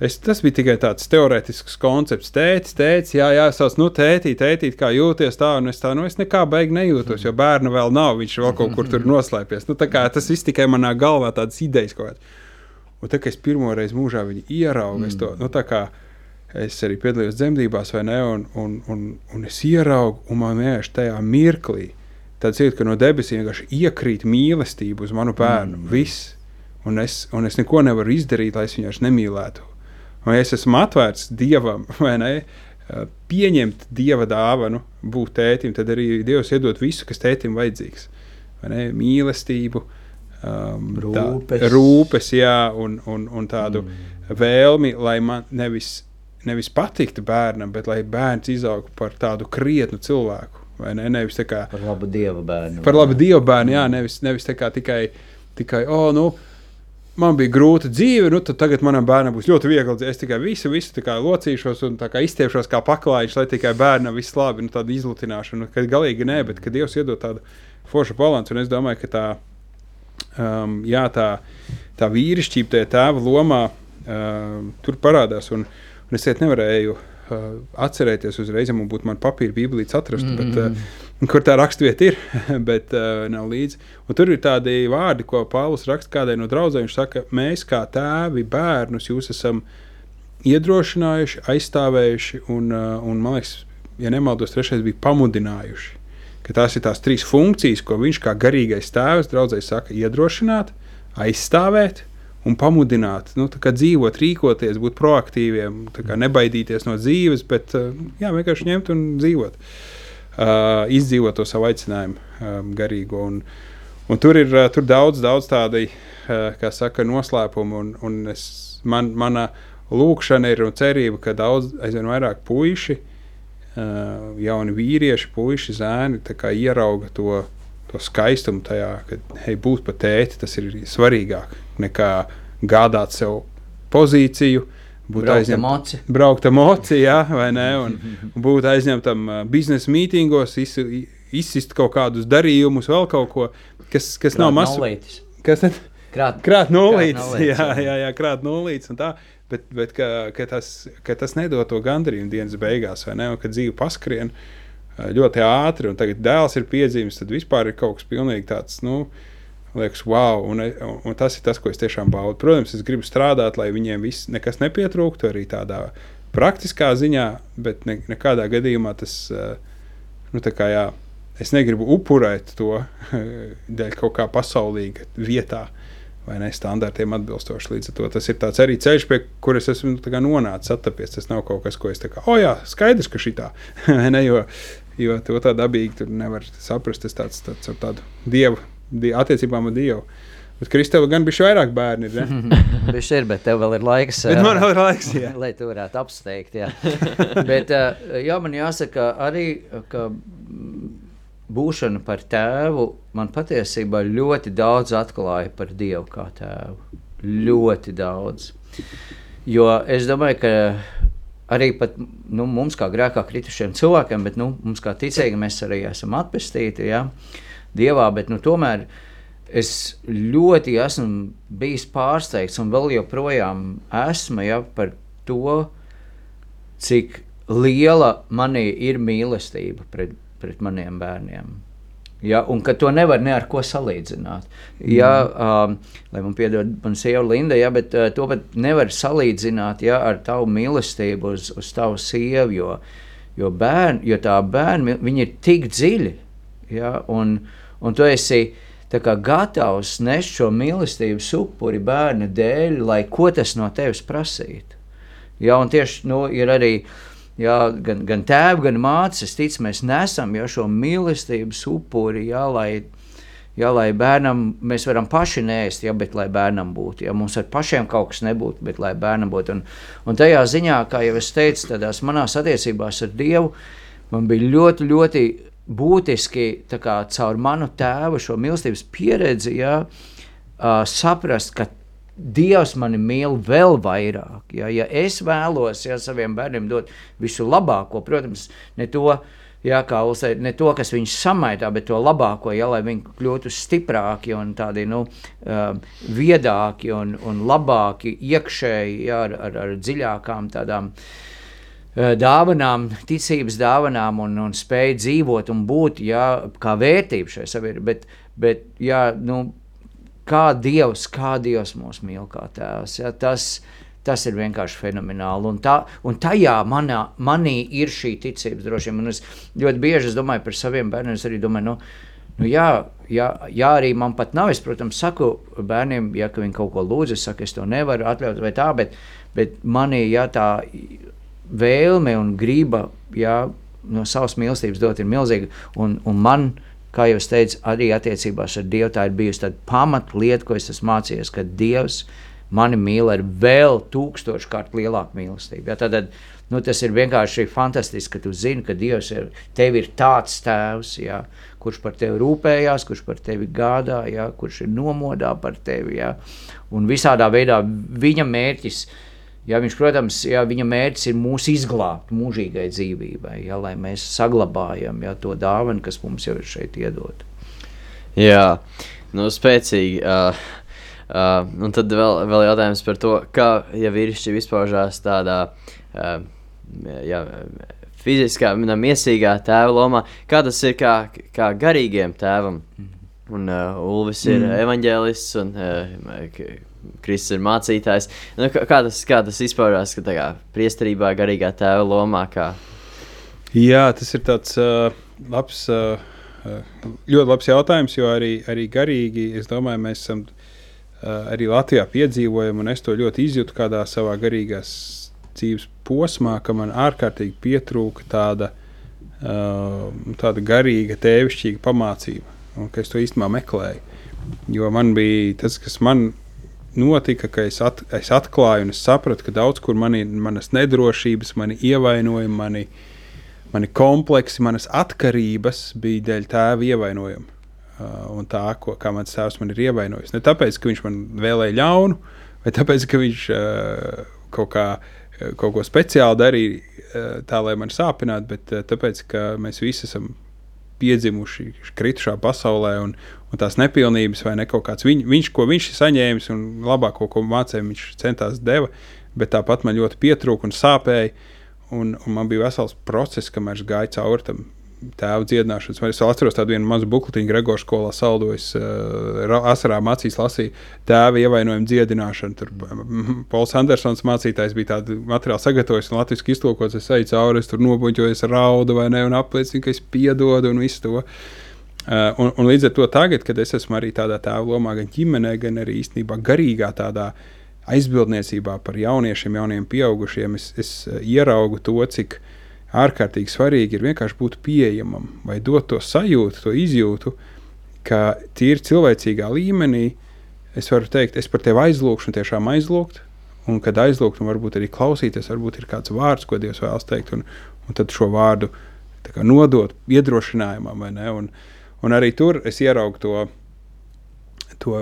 es, tas bija tikai tāds teorētisks koncepts. Tētis, tētis, jā, jā, sauc, nu, tētīt, tētīt, kā jūties tā, un es tā, nu, es nekā beigi nejūtos, jo bērna vēl nav, viņš vēl kaut kur tur noslēpies. Nu, kā, tas viss tikai manā galvā tādas idejas kaut kādas. Un tā, kad es pirmo reizi mūžā viņu ieraugu, mm. es to, nu, tā kā, es arī piedalījos dzemdībās, vai ne, un, un, un, un es ieraugu, un man vienkārši tajā mirklī, tāds jūtas, ka no debesīm vienkārši iekrīt mīlestība uz manu bērnu. Mm. Viss. Un es, un es neko nevaru izdarīt, lai es viņu vairs nemīlētu. Un es esmu atvērts dievam, vai ne? Pieņemt dieva dāvanu, būt tētim, tad arī Dievs iedod visu, kas tētim vajadzīgs. Mīlestību, um, rūpes. Tā, rūpes jā, un, un, un tādu mm. vēlmi, lai man nevis, nevis patiktu bērnam, bet lai bērns izaugtu par tādu krietnu cilvēku Ne? Nevis kā, par labu dievu bērnu. Par labu dievu bērnu, jā, nevis, nevis kā, tikai, tikai oh, nu, man bija grūta dzīve, nu, tad tagad manam bērnam būs ļoti viegli. Es tikai visu, visu kā, locīšos un kā, iztiepšos kā paklājs, lai tikai bērnam viss labi, nu, tāda izlutināšana, nu, kad galīgi nē, bet kad Dievs iedod tādu foršu balansu, un es domāju, ka tā, um, jā, tā, tā vīrišķība tajā tēva lomā um, tur parādās, un, un es nevarēju uh, atcerēties uzreiz, ja man būtu mana papīra bībelīte atrasta, mm -hmm. bet, uh, kur tā raksturvieta ir, bet uh, nav līdzi. Un tur ir tādi vārdi, ko Pāvils raksta kādai no draudzēm. Viņš saka, mēs kā tēvi, bērnus jūs esam iedrošinājuši, aizstāvējuši un, uh, un man liekas, ja nemaldos, trešais bija pamudinājuši. Tās ir tās trīs funkcijas, ko viņš kā garīgais tēvs draudzēji saka, iedrošināt, aizstāvēt un pamudināt, nu, dzīvot, rīkoties, būt proaktīviem, nebaidīties no dzīves, bet uh, jā, vienkārši ņemt un dzīvot, uh, izdzīvot to savu aicinājumu um, garīgo. Un, un tur ir uh, tur daudz, daudz tādu, uh, kā saka, noslēpumu, un, un es, man, mana lūkšana ir un cerība, ka daudz, aizvien vairāk puiši, uh, jauni vīrieši, puiši, zēni ierauga to to skaistumu tajā, ka hei, būt par tēti tas ir svarīgāk nekā gādāt sev pozīciju. Būt aizņemtam, braukt emocijā, vai ne? Un, un būt aizņemtam biznesa mītingos, iz, izsist kaut kādus darījumus, vēl kaut ko, kas, kas krāt nav mazs. Kas tad? Krāt, krāt nulītes, jā, jā, jā, krāt nulītes un tā. Bet, bet ka, ka, tas, ka tas nedod to gandarījumu dienas beigās, vai ne? Un kad dzīve paskrien, uh, ļoti ātri, un tagad dēls ir piedzīvis, tad vispār ir kaut kas pilnīgi tāds. Nu, Liekas, wow, un, un, un tas ir tas, ko es tiešām baudu. Protams, es gribu strādāt, lai viņiem viss nekas nepietrūktu, arī tādā praktiskā ziņā, bet ne, nekādā gadījumā tas, nu, kā jā, es negribu upurēt to dēļ kaut kā pasaulīga vietā vai ne standartiem atbilstoši. Līdz ar to tas ir arī ceļš, pie kuras esmu nu, nonācis, attapies. Tas nav kaut kas, ko es tā kā, oh, jā, skaidrs, ka šī tā, ne, jo Jo to tā dabīgi tur nevar saprast. Tas tāds, tāds ar tādu dievu, dievu attiecībām ar dievu. Bet Kristēva gan bija vairāk bērni. Viņš ir, bet tev vēl ir laiks. bet man vēl ir laiks, jā. lai tu varētu apsteigt. Jā. bet jā, man jāsaka arī, ka būšana par tēvu man patiesībā ļoti daudz atklāja par Dievu kā tēvu. Ļoti daudz. Jo es domāju, ka arī pat, nu, mums, kā grēkā kritušiem cilvēkiem, bet nu, mums, kā ticīgi, mēs arī esam atpestīti ja, Dievā. Bet, nu, tomēr es ļoti esmu bijis pārsteigts un vēl joprojām esmu ja, par to, cik liela manī ir mīlestība pret, pret maniem bērniem. Ja, un ka to nevar ne ar ko salīdzināt. Ja, um, lai man piedod, man sieva Linda, ja, bet uh, to pat nevar salīdzināt ja, ar tavu mīlestību uz, uz tavu sievu, jo, jo, bērn, jo tā bērni, viņi ir tik dziļi, ja, un, un tu esi kā gatavs nest šo mīlestības upuri bērna dēļ, lai ko tas no tevis prasītu. Ja, un tieši nu, ir arī uh, Jā, gan, gan tēvs, gan mātes, es ticu, mēs nesam ja, šo mīlestības upuri, ja, lai, ja, lai bērnam mēs varam paši nēst, ja, bet lai bērnam būtu. Ja, mums ar pašiem kaut kas nebūtu, bet lai bērnam būtu. Un, un tajā ziņā, kā jau es teicu, tādās manās attiecībās ar Dievu, man bija ļoti, ļoti būtiski kā, caur manu tēvu šo mīlestības pieredzi ja, uh, saprast, ka Dievs mani mīl vēl vairāk. Ja, ja es vēlos ja, saviem bērniem dot visu labāko, protams, ne to, ja, uzsai, ne to kas viņus samaitā, bet to labāko, ja, lai viņi kļūtu stiprāki un tādi nu, uh, viedāki un, un labāki iekšēji ja, ar, ar, ar dziļākām tādām uh, dāvanām, ticības dāvanām un, un spēju dzīvot un būt ja, kā vērtība šai sabiedrībai. Bet, bet ja, nu, kā Dievs, kā Dievs mūs mīl kā tēvs. Ja, tas, tas ir vienkārši fenomenāli. Un, tā, un tajā manā, manī ir šī ticības drošība. Un es ļoti bieži es domāju par saviem bērniem. Es arī domāju, nu, nu jā, jā, jā, arī man pat nav. Es, protams, saku bērniem, ja viņi kaut ko lūdz, es saku, es to nevaru atļaut vai tā, bet, bet manī jā, tā vēlme un griba jā, no savas mīlestības dot ir milzīga. Un, un man kā jau es teicu, arī attiecībās ar Dievu tā ir bijusi tāda pamatlieta, ko es esmu mācījies, ka Dievs mani mīl ar vēl tūkstoškārt lielāku mīlestību. Ja, tad, nu, tas ir vienkārši fantastiski, ka tu zini, ka Dievs ir, tev ir tāds tēvs, ja, kurš par tevi rūpējās, kurš par tevi gādā, ja, kurš ir nomodā par tevi. Ja, un visādā veidā viņa mērķis ir Ja viņš, protams, ja viņa mērķis ir mūs izglābt mūžīgai dzīvībai, ja, lai mēs saglabājam ja, to dāvanu, kas mums jau ir šeit iedota. Jā, nu, spēcīgi. Uh, uh, un tad vēl, vēl jautājums par to, kā ja vīrišķi izpaužās tādā uh, ja, fiziskā, miesīgā tēva lomā, kā tas ir kā, kā garīgiem tēvam. Mhm. Un uh, Ulvis ir mm. evanģēlists un uh, Kristus ir mācītājs. Nu, kā, tas, kā tas izpaužās, ka kā priesterībā, garīgā tēva lomā? Kā? Jā, tas ir tāds uh, labs, uh, ļoti labs jautājums, jo arī, arī garīgi, es domāju, mēs esam uh, arī Latvijā piedzīvojam, un es to ļoti izjūtu kādā savā garīgās dzīves posmā, ka man ārkārtīgi pietrūka tāda, uh, tāda garīga, tēvišķīga pamācība, un ka es to īstenībā meklēju. Jo man bija tas, kas man notika, ka es, at, es atklāju un es sapratu, ka daudz kur mani, manas nedrošības, mani ievainojumi, mani, mani kompleksi, manas atkarības bija dēļ tēva ievainojuma. Uh, un tā, ko, kā mans tēvs man ir ievainojis. Ne tāpēc, ka viņš man vēlēja ļaunu, vai tāpēc, ka viņš uh, kaut, kā, uh, kaut ko speciāli darīja uh, tā, lai man sāpinātu, bet uh, tāpēc, ka mēs visi esam piedzimuši kritušā pasaulē, un, un tās nepilnības, vai ne kaut kāds viņ, viņš, ko viņš ir saņēmis, un labāko, ko mācīja, viņš centās deva, bet tāpat man ļoti pietrūka un sāpēja. Un, un man bija vesels process, kamēr es gāju cauri tam tēva dziedināšanas. Es atceros tādu mazu bukletiņu, Gregors skolā saldojas, uh, asarā mācīs lasīja tēva ievainojumu dziedināšanu. Tur Pols Andersons mācītājs bija tādu materiālu sagatavojis un latviski iztulkots. Es eju cauri, es tur nobuļķojos ar raudu vai ne, un apliecinu, ka es piedodu un visu to. Uh, un, un līdz ar to tagad, kad es esmu arī tādā tēva lomā, gan ģimenē, gan arī īstenībā garīgā tādā aizbildniecībā par jauniešiem, jauniem pieaugušiem, es, es uh, ieraugu to, cik ārkārtīgi svarīgi ir vienkārši būt pieejamam vai dot to sajūtu, to izjūtu, ka tīri cilvēcīgā līmenī es varu teikt, es par tevi aizlūgšu, tiešām aizlūgt, un kad aizlūgt, un varbūt arī klausīties, varbūt ir kāds vārds, ko Dievs vēlas teikt, un, un tad šo vārdu nodot iedrošinājumam, vai ne? Un, uh, Un arī tur es ieraugu to, to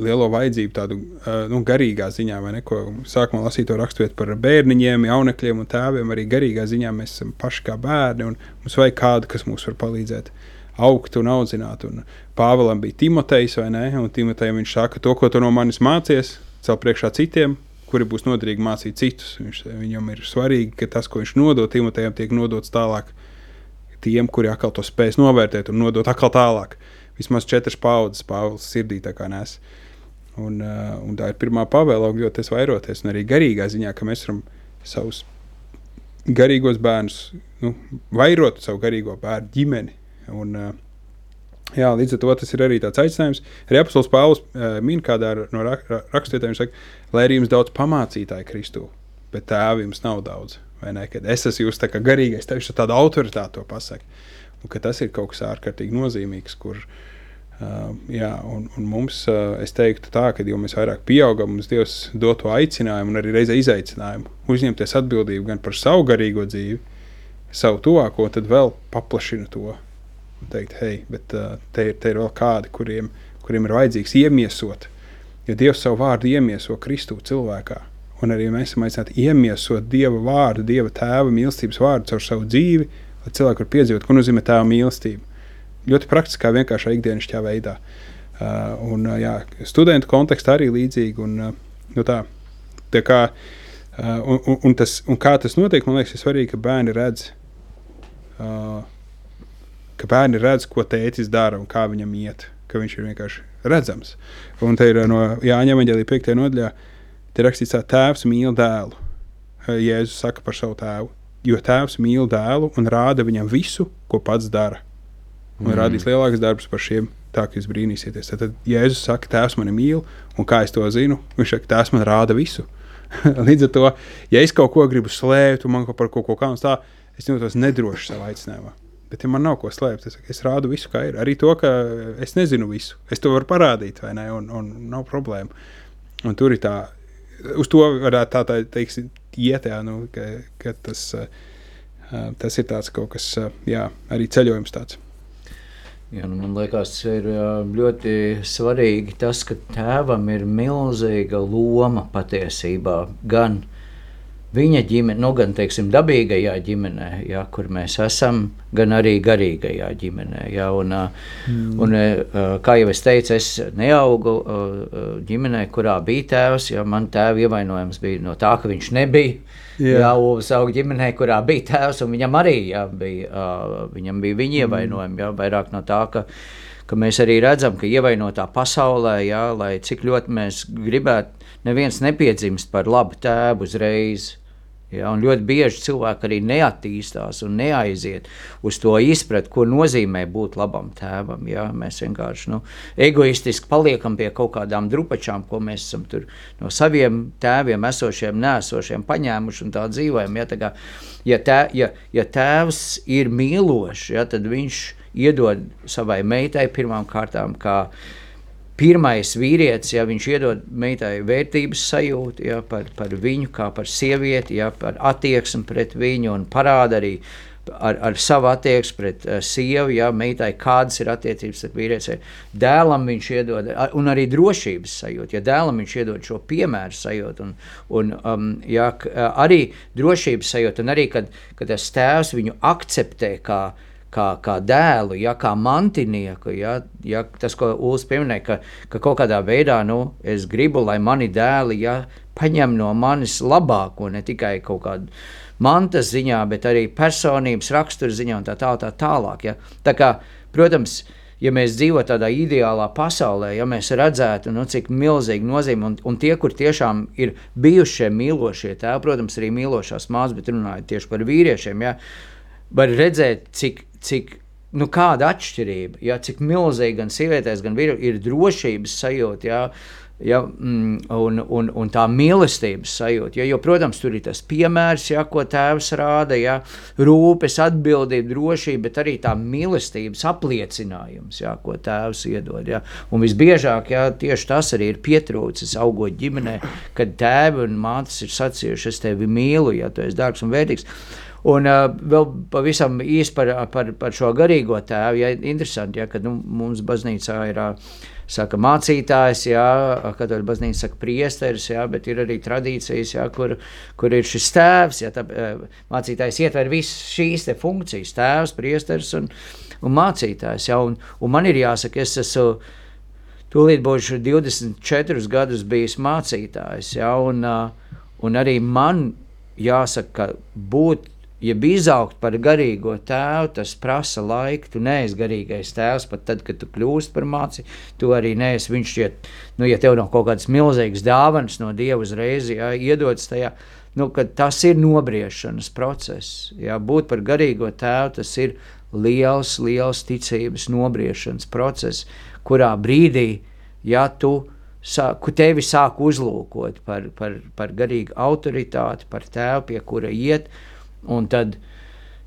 lielo vajadzību, tādu uh, nu, garīgā ziņā, vai ne? Ko sākumā lasīju to raksturot par bērniņiem, jaunekļiem un tēviem. Arī garīgā ziņā mēs esam paši kā bērni, un mums vajag kādu, kas mums var palīdzēt augt un audzināt. Un Pāvēlam bija Timotejs, vai ne? Un Timotejam viņš saka, to, ko tu no manis mācies, cel priekšā citiem, kuri būs noderīgi mācīt citus. Viņš, viņam ir svarīgi, ka tas, ko viņš nodod Timotejam, tiek nodots tālāk tiem, kuri atkal to spēs novērtēt un nodot atkal tālāk. Vismaz četras paudzes Pāvils sirdī tā kā nes. Un, uh, un tā ir pirmā pavēle augļoties, vairoties, un arī garīgā ziņā, ka mēs varam savus garīgos bērnus, nu, vairot savu garīgo bērnu ģimeni. Un, uh, Jā, līdz ar to tas ir arī tāds aicinājums. Arī apelsīns Pāvils uh, min kādā no rak rakstvietām, viņš saka, lai arī jums daudz pamācītāju Kristū, bet tēvi jums nav daudz. Es esmu jūs kā garīgais, tev ir tāda autoritāte to ka tas ir kaut kas ārkārtīgi nozīmīgs, kur uh, jā, un, un mums, uh, es teiktu tā, ka jo mēs vairāk pieaugam, mums Dievs dod to aicinājumu un arī reizē izaicinājumu uzņemties atbildību gan par savu garīgo dzīvi, savu tuvāko, tad vēl paplašina to teikt, hei, bet uh, te, ir, te ir vēl kādi, kuriem, kuriem ir vajadzīgs iemiesot. Jo Dievs savu vārdu iemieso Kristu cilvēkā. Un arī mēs esam aicināti iemiesot Dieva vārdu, Dieva tēva mīlestības vārdu caur savu dzīvi, lai cilvēki varētu piedzīvot, ko nozīmē tēva mīlestība. Ļoti praktiskā, vienkāršā ikdienišķā veidā. Uh, un, uh, jā, studentu kontekstā arī līdzīgi. Un, uh, nu tā, tā kā, uh, un, un, tas, un kā tas notiek, man liekas, ir svarīgi, ka bērni redz. Uh, ka bērni redz, ko tētis dara un kā viņam iet, ka viņš ir vienkārši redzams. Un te ir no Jāņa Maģelī 5. nodaļā, te rakstīts, ka tēvs mīl dēlu. Jēzus saka par savu tēvu, jo tēvs mīl dēlu un rāda viņam visu, ko pats dara. Un mm. rādīs lielākas darbus par šiem, tā ka jūs brīnīsieties. Tad Jēzus saka, tēvs mani mīl, un kā es to zinu, viņš saka, tēvs man rāda visu. Līdz ar to, ja es kaut ko gribu slēpt, un man kaut par kaut ko kādu tā, es jūtos nedroši savā aicinājumā. Bet, ja man nav ko slēpt, es, es rādu visu, kā ir. Arī to, ka es nezinu visu. Es to varu parādīt, vai ne? Un, un nav problēma. Un tur ir tā, uz to varētu tā, tā teiksim, iet, jā, nu, ka, ka tas, tas ir tāds kaut kas, jā, arī ceļojums tāds. Ja, nu, man liekas, ir ļoti svarīgi tas, ka tēvam ir milzīga loma patiesībā gan viņa ģimene, nu, gan teiksim, dabīgajā ģimenē, jā, kur mēs esam, gan arī garīgajā ģimenē. Jā, un, mm. un, kā jau es teicu, es neaugu ģimenē, kurā bija tēvs. Man tēva ievainojums bija no tā, ka viņš nebija. Jā, Uvas auga ģimenē, kurā bija tēvs, un viņam arī jā, bija, viņam bija viņa ievainojumi. Jā, vairāk no tā, ka, ka mēs arī redzam, ka ievainotā pasaulē, jā, lai cik ļoti mēs gribētu, neviens nepiedzimst par labu tēvu uzreiz. Ja, ļoti bieži cilvēki arī neattīstās un neaiziet uz to izpratni, ko nozīmē būt labam tēvam. Ja. Mēs vienkārši nu, egoistiski paliekam pie kaut kādām drupačām, ko mēs esam no saviem tēviem, esošiem, nesošiem paņēmuši un tā dzīvojam. Ja, tā kā, ja, tē, ja, ja tēvs ir mīlošs, ja, tad viņš iedod savai meitai pirmām kārtām. Kā, pirmais vīrietis, ja viņš iedod meitai vērtības sajūtu ja, par, par viņu, kā par sievieti, ja, par attieksmi pret viņu un parāda arī ar, ar savu attieksmi pret uh, sievu, ja meitai kādas ir attiecības ar vīrieti. Dēlam viņš iedod, un arī drošības sajūtu, ja dēlam viņš iedod šo piemēru sajūtu, un, un um, ja, arī drošības sajūtu, un arī, kad, kad tas tēvs viņu akceptē kā kā, kā dēlu, ja, kā mantinieku. Ja, ja, tas, ko Ulas pieminēja, ka, ka kaut kādā veidā nu, es gribu, lai mani dēli ja, paņem no manis labāko, ne tikai kaut kādu mantas ziņā, bet arī personības rakstura ziņā un tā, tā, tā tālāk. Ja. Tā kā, protams, ja mēs dzīvotu tādā ideālā pasaulē, ja mēs redzētu, nu, cik milzīgi nozīme, un, un tie, kur tiešām ir bijušie mīlošie tēvi, protams, arī mīlošās māsas, bet runājot tieši par vīriešiem, ja, var redzēt, cik cik nu, kāda atšķirība, ja, cik milzīga gan sievietēs, gan vīriešiem ir drošības sajūta. Ja, Ja, mm, un, un, un tā mīlestības sajūta. Ja, jo, protams, tur ir tas piemērs, ja, ko tēvs rāda, ja, rūpes, atbildība, drošība, bet arī tā mīlestības apliecinājums, ja, ko tēvs iedod. Ja. Un visbiežāk ja, tieši tas arī ir pietrūcis augot ģimenē, kad tēvi un mātes ir sacījuši, es tevi mīlu, ja tu esi dārgs un vērtīgs. Un uh, vēl pavisam īsi par, par, par šo garīgo tēvu. Ja, interesanti, ja, ka nu, mums baznīcā ir. Uh, saka mācītājs, jā, katoļu baznīca saka priesteris, jā, bet ir arī tradīcijas, jā, kur, kur ir šis tēvs, jā, tā, mācītājs ietver visas šīs funkcijas, tēvs, priesteris un, un mācītājs, jā, un, un man ir jāsaka, es esmu tūlīt būšu 24 gadus bijis mācītājs, jā, un, un arī man jāsaka, ka būt ja izaugt par garīgo tēvu, tas prasa laiku. Tu neesi garīgais tēvs pat tad, kad tu kļūsi par māci. Tu arī neesi. Viņš šķiet, nu, ja tev nav kaut kādas milzīgas dāvanas no dieva uzreiz jā, iedodas tajā. Nu, tas ir nobriešanas process. Jā, būt par garīgo tēvu, tas ir liels, liels ticības nobriešanas process, kurā brīdī, ja tu sāku, tevi sāk uzlūkot par, par, par garīgu autoritāti, par tēvu, pie kura iet, un tad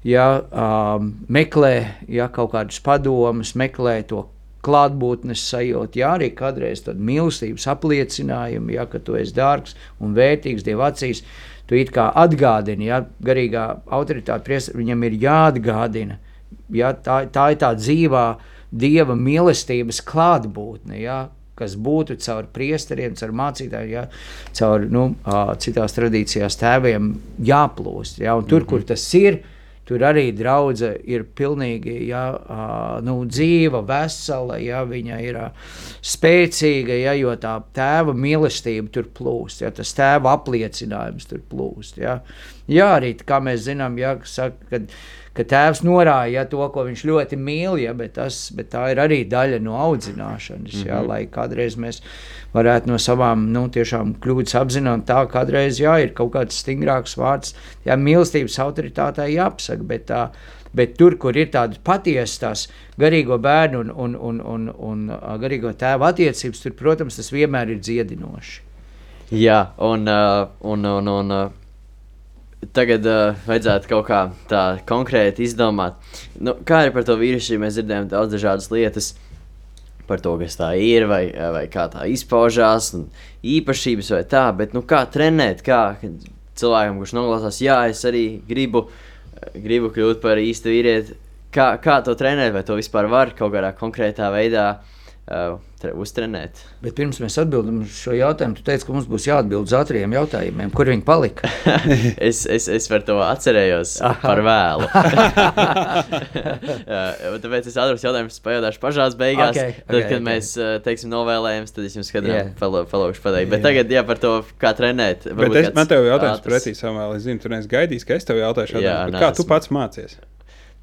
ja, um, meklē ja, kaut kādus padomus, meklē to klātbūtnes sajūtu, ja arī kādreiz mīlestības apliecinājumu, ja, ka tu esi dārgs un vērtīgs Dieva acīs. Tu it kā atgādini, ja garīgā autoritāte pries, viņam ir jāatgādina. Ja, tā, tā ir tā dzīvā dieva mīlestības klātbūtne. Ja, kas būtu caur priesteriem, caur mācītājiem, ja, caur nu, citās tradīcijās tēviem jāplūst. Ja, tur, mm -hmm. kur tas ir, tur arī draudzene ir pilnīgi ja, nu, dzīva, vesela, ja viņa ir spēcīga, ja, jo tā tēva mīlestība tur plūst, ja, tas tēva apliecinājums tur plūst. Ja. Jā, arī kā mēs zinām, ja, saka, kad, ka tēvs norāja ja, to, ko viņš ļoti mīl, ja, bet, tas, bet tā ir arī daļa no audzināšanas. Mm -hmm. ja, mhm. lai kādreiz mēs varētu no savām nu, kļūdas apzināt, tā kādreiz jā, ir kaut kāds stingrāks vārds, ja mīlestības autoritātei jāapsaka. Bet, tā, Bet tur, kur ir tādas patiesas garīgo bērnu un, un, un, un, un garīgo tēvu attiecības, tur, protams, tas vienmēr ir dziedinoši. Jā, un, un, un, un tagad uh, vajadzētu kaut kā tā konkrēti izdomāt. Nu, kā arī par to vīrišķi mēs dzirdējām daudz dažādas lietas. Par to, kas tā ir, vai, vai kā tā izpaužās, īpašības vai tā, bet nu, kā trenēt, kā cilvēkam, kurš noklausās, jā, es arī gribu, gribu kļūt par īstu vīrieti, kā, kā to trenēt, vai to vispār var kaut kādā konkrētā veidā uh, uztrenēt. Bet pirms mēs atbildam uz šo jautājumu, tu teici, ka mums būs jāatbild uz ātriem jautājumiem, kur viņi palika. es, es, es par to atcerējos Aha. par vēlu. Tāpēc es ātros jautājumus pajautāšu pašās beigās. Okay, okay, tad, kad okay. mēs teiksim novēlējums, tad es jums skaidrām yeah. palūkšu pateikt. Bet yeah. tagad, jā, par to, kā trenēt. Bet es, man tev jautājums pretī, Samuēl, es zinu, tu neesi gaidījis, ka es tev jautāšu, jā, kā tu pats mācies?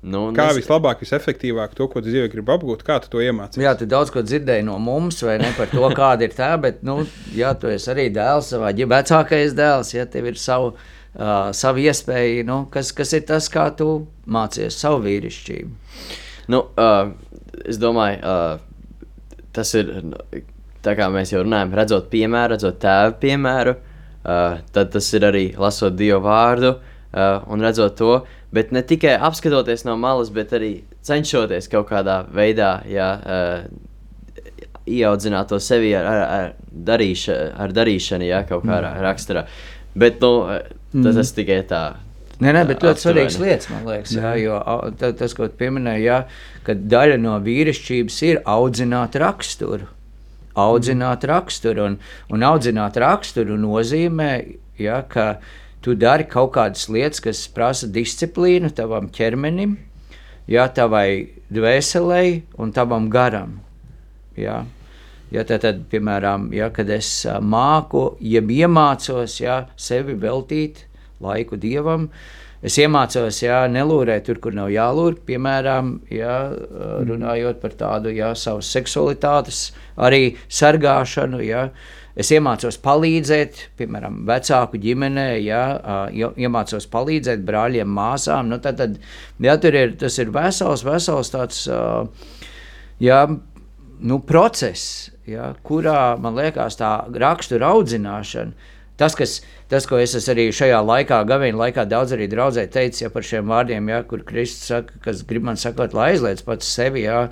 Nu, kā es... vislabāk, visefektīvāk to, ko tu dzīvē gribi apgūt, kā tu to iemācījies? Jā, tu daudz ko dzirdēji no mums, vai ne par to, kāda ir tā, bet, nu, jā, tu esi arī dēls, savā ģimenē, vecākais dēls, ja tev ir savu, uh, savu iespēju, nu, kas, kas ir tas, kā tu mācies savu vīrišķību. Nu, uh, es domāju, uh, tas ir, tā kā mēs jau runājam, redzot piemēru, redzot tēvu piemēru, uh, tad tas ir arī lasot Dievu vārdu uh, un redzot to, uh, Bet ne tikai apskatoties no malas, bet arī cenšoties kaut kādā veidā jā, uh, ieaudzināt to sevi ar, ar, ar, darīša, ar darīšanu, jā, kaut kādā mm. raksturā. Bet nu, tas, mm. tas tikai tā. Nē, nē, bet ļoti svarīgas lietas, man liekas, jā, jo tas, ko pieminēja, jā, ka daļa no vīrišķības ir audzināt raksturu. Audzināt raksturu, un, un audzināt raksturu nozīmē, jā, ka uh, tu dari kaut kādas lietas, kas prasa disciplīnu tavam ķermenim, jā, tavai dvēselē un tavam garam. Jā. Ja tad, tad, piemēram, ja, kad es māku, jeb iemācos ja, sevi veltīt laiku dievam, es iemācos ja, nelūrēt tur, kur nav jālūr. Piemēram, ja, runājot par tādu ja, savas seksualitātes arī sargāšanu. Ja, uh, Es iemācos palīdzēt, piemēram, vecāku ģimenē, ja, iemācos palīdzēt brāļiem, māsām. Nu, tad, tad, ja, ir, tas ir vesels, vesels tāds ja, nu, process, ja, kurā man liekas tā rakstura audzināšana. Tas, kas, tas, ko es arī šajā laikā, gaviņa laikā, daudz arī draudzē teicu ja, par šiem vārdiem, ja, kur Kristus saka, kas grib man sakot, lai aizliedz pats sevi. Ja,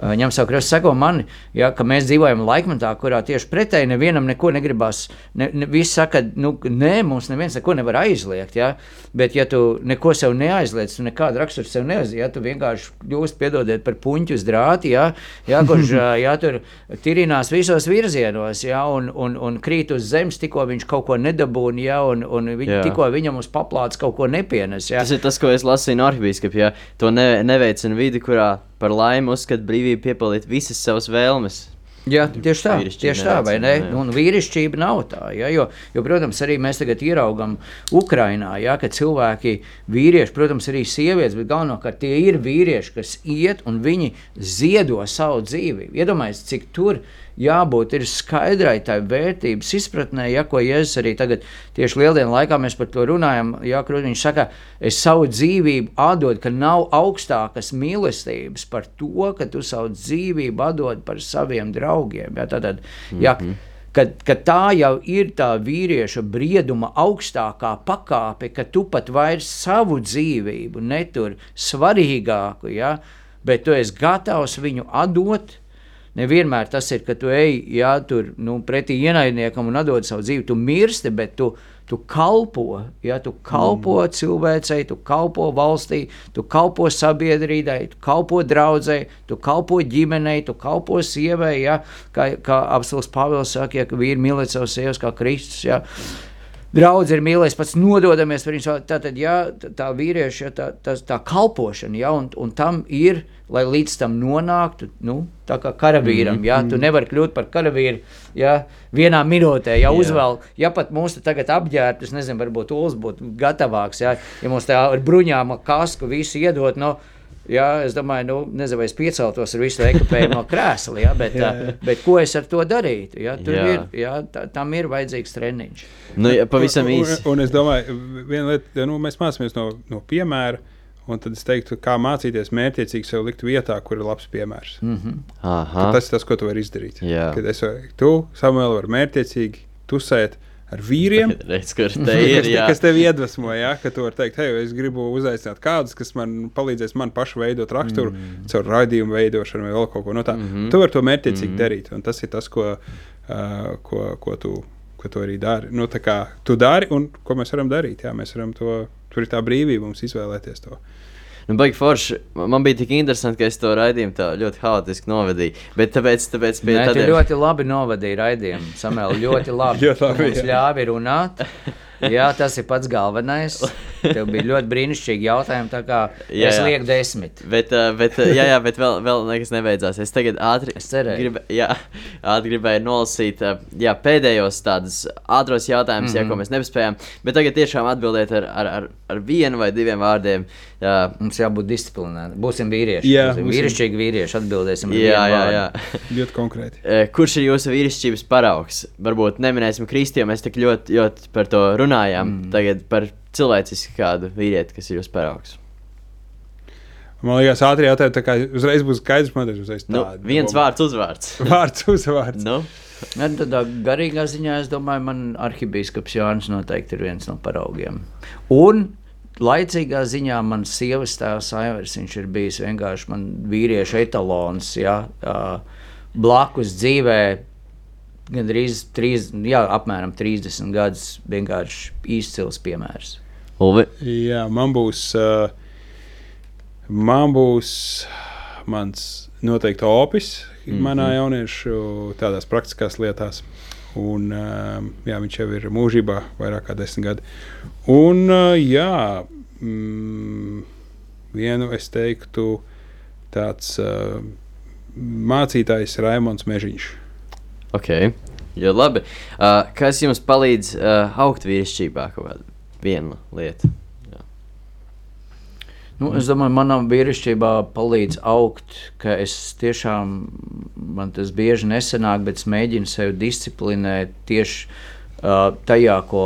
ņem savu krustu, seko mani, ja, ka mēs dzīvojam laikmetā, kurā tieši pretēji nevienam neko negribas. Ne, ne, visi saka, nu, nē, mums neviens neko nevar aizliegt, ja, bet ja tu neko sev neaizliedz, tu nekādu raksturu sev neaizliedz, ja tu vienkārši kļūst, piedodiet, par puņķu uz drāti, ja, ja, kurš ja, tur tirinās visos virzienos, ja, un, un, un krīt uz zemes, tikko viņš kaut ko nedabūna, ja, un, un viņ, tikko viņam uz paplāts kaut ko nepienes. Ja. Tas ir tas, ko es lasīju no arhibīskapa, ja to ne, neveicina vidi, kurā par laimi uzskata brīvību piepildīt visas savas vēlmes. Jā, tieši tā, tieši tā vai ne? jā. Un vīrišķība nav tā. Ja? Jo, jo, protams, arī mēs tagad ieraugām Ukrajinā, ja? ka cilvēki, vīrieši, protams, arī sievietes, bet galvenokārt tie ir vīrieši, kas iet un viņi ziedo savu dzīvību. Iedomājieties, cik tur jābūt ir skaidrai tai vērtības izpratnē, ja ko Jēzus arī tagad tieši lieldienu laikā mēs par to runājam. Ja, kur viņš saka, es savu dzīvību atdodu, ka nav augstākas mīlestības par to, ka tu savu dzīvību atdod par saviem draugiem. Ja, tātad, ja, Kad, kad tā jau ir tā vīrieša brieduma augstākā pakāpe, ka tu pat vairs savu dzīvību netur svarīgāku, ja, bet tu esi gatavs viņu atdot, Nevienmēr tas ir, ka tu ej jā, tur, nu, pretī ienaidniekam un dod savu dzīvi. Tu mirsti, bet tu, tu kalpo. Jā, tu kalpo mm. cilvēcei, tu kalpo valstī, tu kalpo sabiedrībai, tu kalpo draudzēji, tu kalpo ģimenei, tu kalpo sievai. Jā, kā kā apelsīns Pāvils saka, ja, vīri mīlēt savus sievas kā Kristus. Jā. Draudz ir mīlējis, pats nododamies par viņu. Tā tad, jā, tā- vīrieša, jā, tā, tā, tā kalpošana, jā, un, un tam ir, lai līdz tam nonāktu, nu, tā kā karavīram, Mhm. jā, tu nevari kļūt par karavīru, jā, vienā minūtē, ja uzvēl, ja pat mūs tagad apģērbt, es nezinu, varbūt Uls būtu gatavāks, jā, ja mums tā ar bruņām, kasku visu iedot, no, Jā, es domāju, nu, nezinu, vai es pieceltos ar visu ekipējumu no krēsla, jā, bet, jā, jā. bet ko es ar to darītu? Jā, tur Jā. ir, jā, tā, tam ir vajadzīgs treniņš. Nu, ja, pavisam Un- īsi. Un, un es domāju, viena lieta, nu, mēs mācāmies no, no piemēra. Un tad es teiktu, kā mācīties mērķiecīgi sev likt vietā, kur ir labs piemērs. Mm. Aha. Tas ir tas, ko tu vari izdarīt. Jā. Kad es varu, tu, Samuēl, vari mērķiecīgi tusēt ar vīriem, Redz, kur te ir. kas, kas tevi iedvesmo, ja? ka tu vari teikt, hei, es gribu uzaicināt kādus, kas man palīdzēs man pašu veidot raksturu, mm. caur raidījumu veidošanu vai vēl kaut ko no tā. Mm Mhm. -hmm. Tu vari to mērķiecīgi mm -hmm. darīt, un tas ir tas, ko, uh, ko, ko, tu, ko tu arī dari. Nu, tā kā tu dari, un ko mēs varam darīt, jā, mēs varam to, tur ir tā brīvība mums izvēlēties to. Nu, baigi forši. Man bija tik interesanti, ka es to raidījumu tā ļoti haotiski novadīju. Bet tāpēc, tāpēc pie Nē, tādiem- ļoti labi novadīji raidījumu. Samēl, ļoti labi. Ļoti labi, Mums jā. ļāvi runāt. Jā, tas ir pats galvenais. Tev bija ļoti brīnišķīgi jautājumi. Tā kā Jā, es jā. lieku desmit. Bet, bet, jā, jā, bet vēl, vēl nekas nebeidzās. Es tagad ātri, Es cerēju. Grib, jā, ātri gribēju nolasīt jā, pēdējos tādus ātros jautājumus, mm -hmm. jā, ko Mhm. mēs nepaspējām. Bet tagad tiešām atbildēt ar, ar, ar, ar vienu vai diviem vārdiem. Jā, Mums jābūt disciplinētiem. Būsim vīrieši. Jā, būsim būsim. vīrišķīgi vīrieši. Atbildēsim. ar jā, jā. jā. Ļoti konkrēti. Kurš ir jūsu vīrišķības paraugs? Varbūt neminēsim Kristiju, mēs tik ļoti, ļoti par to runājām. Mm. Tagad par cilvēcisku kādu vīrieti, kas ir jūsu paraugs. Man liekas, ātri jautājumi, tā kā uzreiz būs skaidrs, man ir uzreiz Nu, tāda. viens vārds, uzvārds. Vārds, uzvārds. nu, Nu, Tādā garīgā ziņā es domāju, man arhibīskaps Jānis noteikti ir viens no paraugiem. Un laicīgā ziņā man sievas tēvs Aivars, viņš ir bijis vienkārši man vīriešu etalons, ja, blakus dzīvē, gandrīz trīs, jā, apmēram 30 gadus vienkārši izcils piemērs. Ulvi. Jā, man būs, man būs mans noteikti opis mm -hmm. manā jauniešu tādās praktiskās lietās. Un, jā, viņš jau ir mūžībā vairāk kā desmit gadi. Un, jā, mm, vienu es teiktu, tāds mācītājs Raimons Mežiņš. Ok, jo labi. Uh, kas jums palīdz uh, augt vīrišķībā? Viena lieta. Nu, es domāju, manam vīrišķībā palīdz augt, ka es tiešām, man tas bieži nesanāk, bet es mēģinu sevi disciplinēt tieši uh, tajā, ko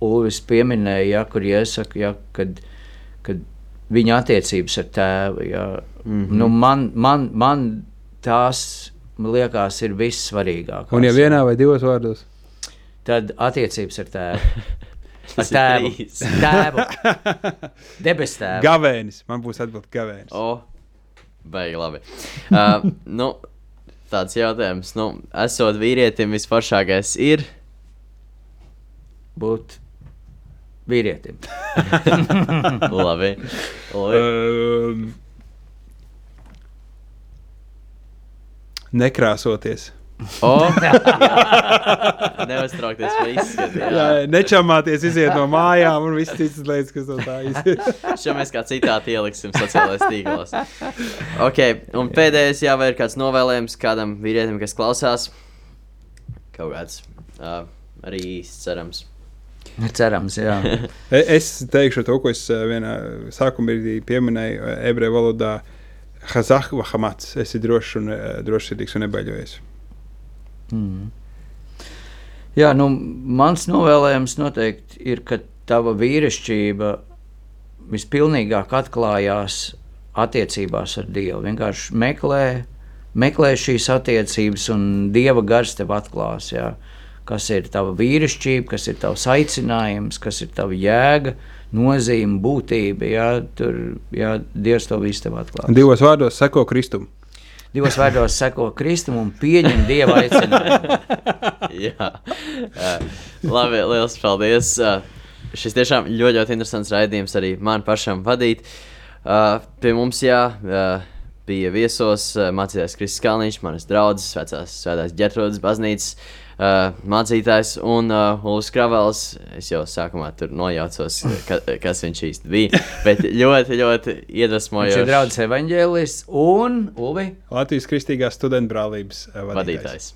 Ulvis pieminēja, ja, kur iesaka, ja, kad, kad viņa attiecības ar tēvu. Ja, mm -hmm. nu, man, man, man tās, man liekas, ir vissvarīgākās. Un ja vienā vai divos vārdos. Tad attiecības ar tēvu. Ar Tas ir tēvu. tēvu. Debes tēvu. Gavēnis, man būs atbildi gavēnis. O, baigi labi. Uh, nu, tāds jautājums, nu, esot vīrietim, visforšākais ir. būt vīrietim. labi. labi. Um, nekrāsoties. O, jā. Neuztraukties. Jā, Jā. nečamāties, iziet no mājām un viss citas lietas, kas no tā izsaka. Šo mēs kā citāti ieliksim sociālajās tīklos. Ok, un pēdējais, jā, vai ir kāds novēlējums kādam vīrietim, kas klausās? Kaut kāds uh, arī īsts cerams. Cerams, jā. E- Es teikšu to, ko es vienā sākuma brīdī pieminēju ebreju valodā. Hazah vai Hamats. Es esmu drošs un eh, drošsirdīgs un nebaļojies. Mm. Jā, nu, mans novēlējums noteikti ir, ka tava vīrišķība vispilnīgāk atklājās attiecībās ar Dievu. Vienkārši meklē, meklē šīs attiecības, un Dieva gars tev atklās. Jā. Kas ir tava vīrišķība, kas ir tavs aicinājums, kas ir tava jēga, nozīme, būtība. Jā, tur jā, Dievs to visu tev atklās. Divos vārdos seko Kristum. Divos vārdos seko Kristum un pieņem Dieva aicinājumu. Jā, labi, liels paldies. Šis tiešām ļoti, ļoti interesants raidījums arī man pašam vadīt. Pie mums, jā, bija viesos mācītājs Kristis Kalniņš, manas draudzes, vecās svētās ģetrodas baznīcas uh, mācītājs un uh, Ulus Kravels. Es jau sākumā tur nojaucos, ka, kas viņš īsti bija, bet ļoti, ļoti Viņš ir draugs evaņģēlists un Uvi Latvijas kristīgās studentu brālības vadītājs. vadītājs.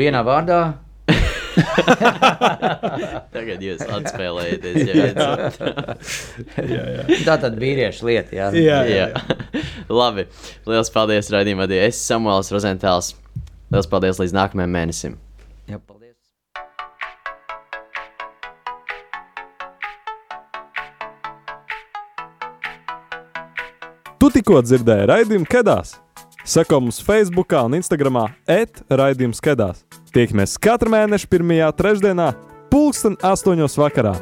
vienā vārdā. Tagad jūs atspēlējaties, ja Jā, jā. Tā tad vīriešu lieta. Jā. Jā, jā, Jā, labi. Lielas paldies, raidījumā. Es esmu Samuēls Rozentāls. Lielas paldies līdz nākamajam mēnesim. Jā, paldies. Tu tikko dzirdēji raidījumu Kedās. Seko mums Facebook un Instagram etraidījums Kedās. Tiekamies katru mēnešu pirmajā trešdienā, pulksten astoņos vakarā.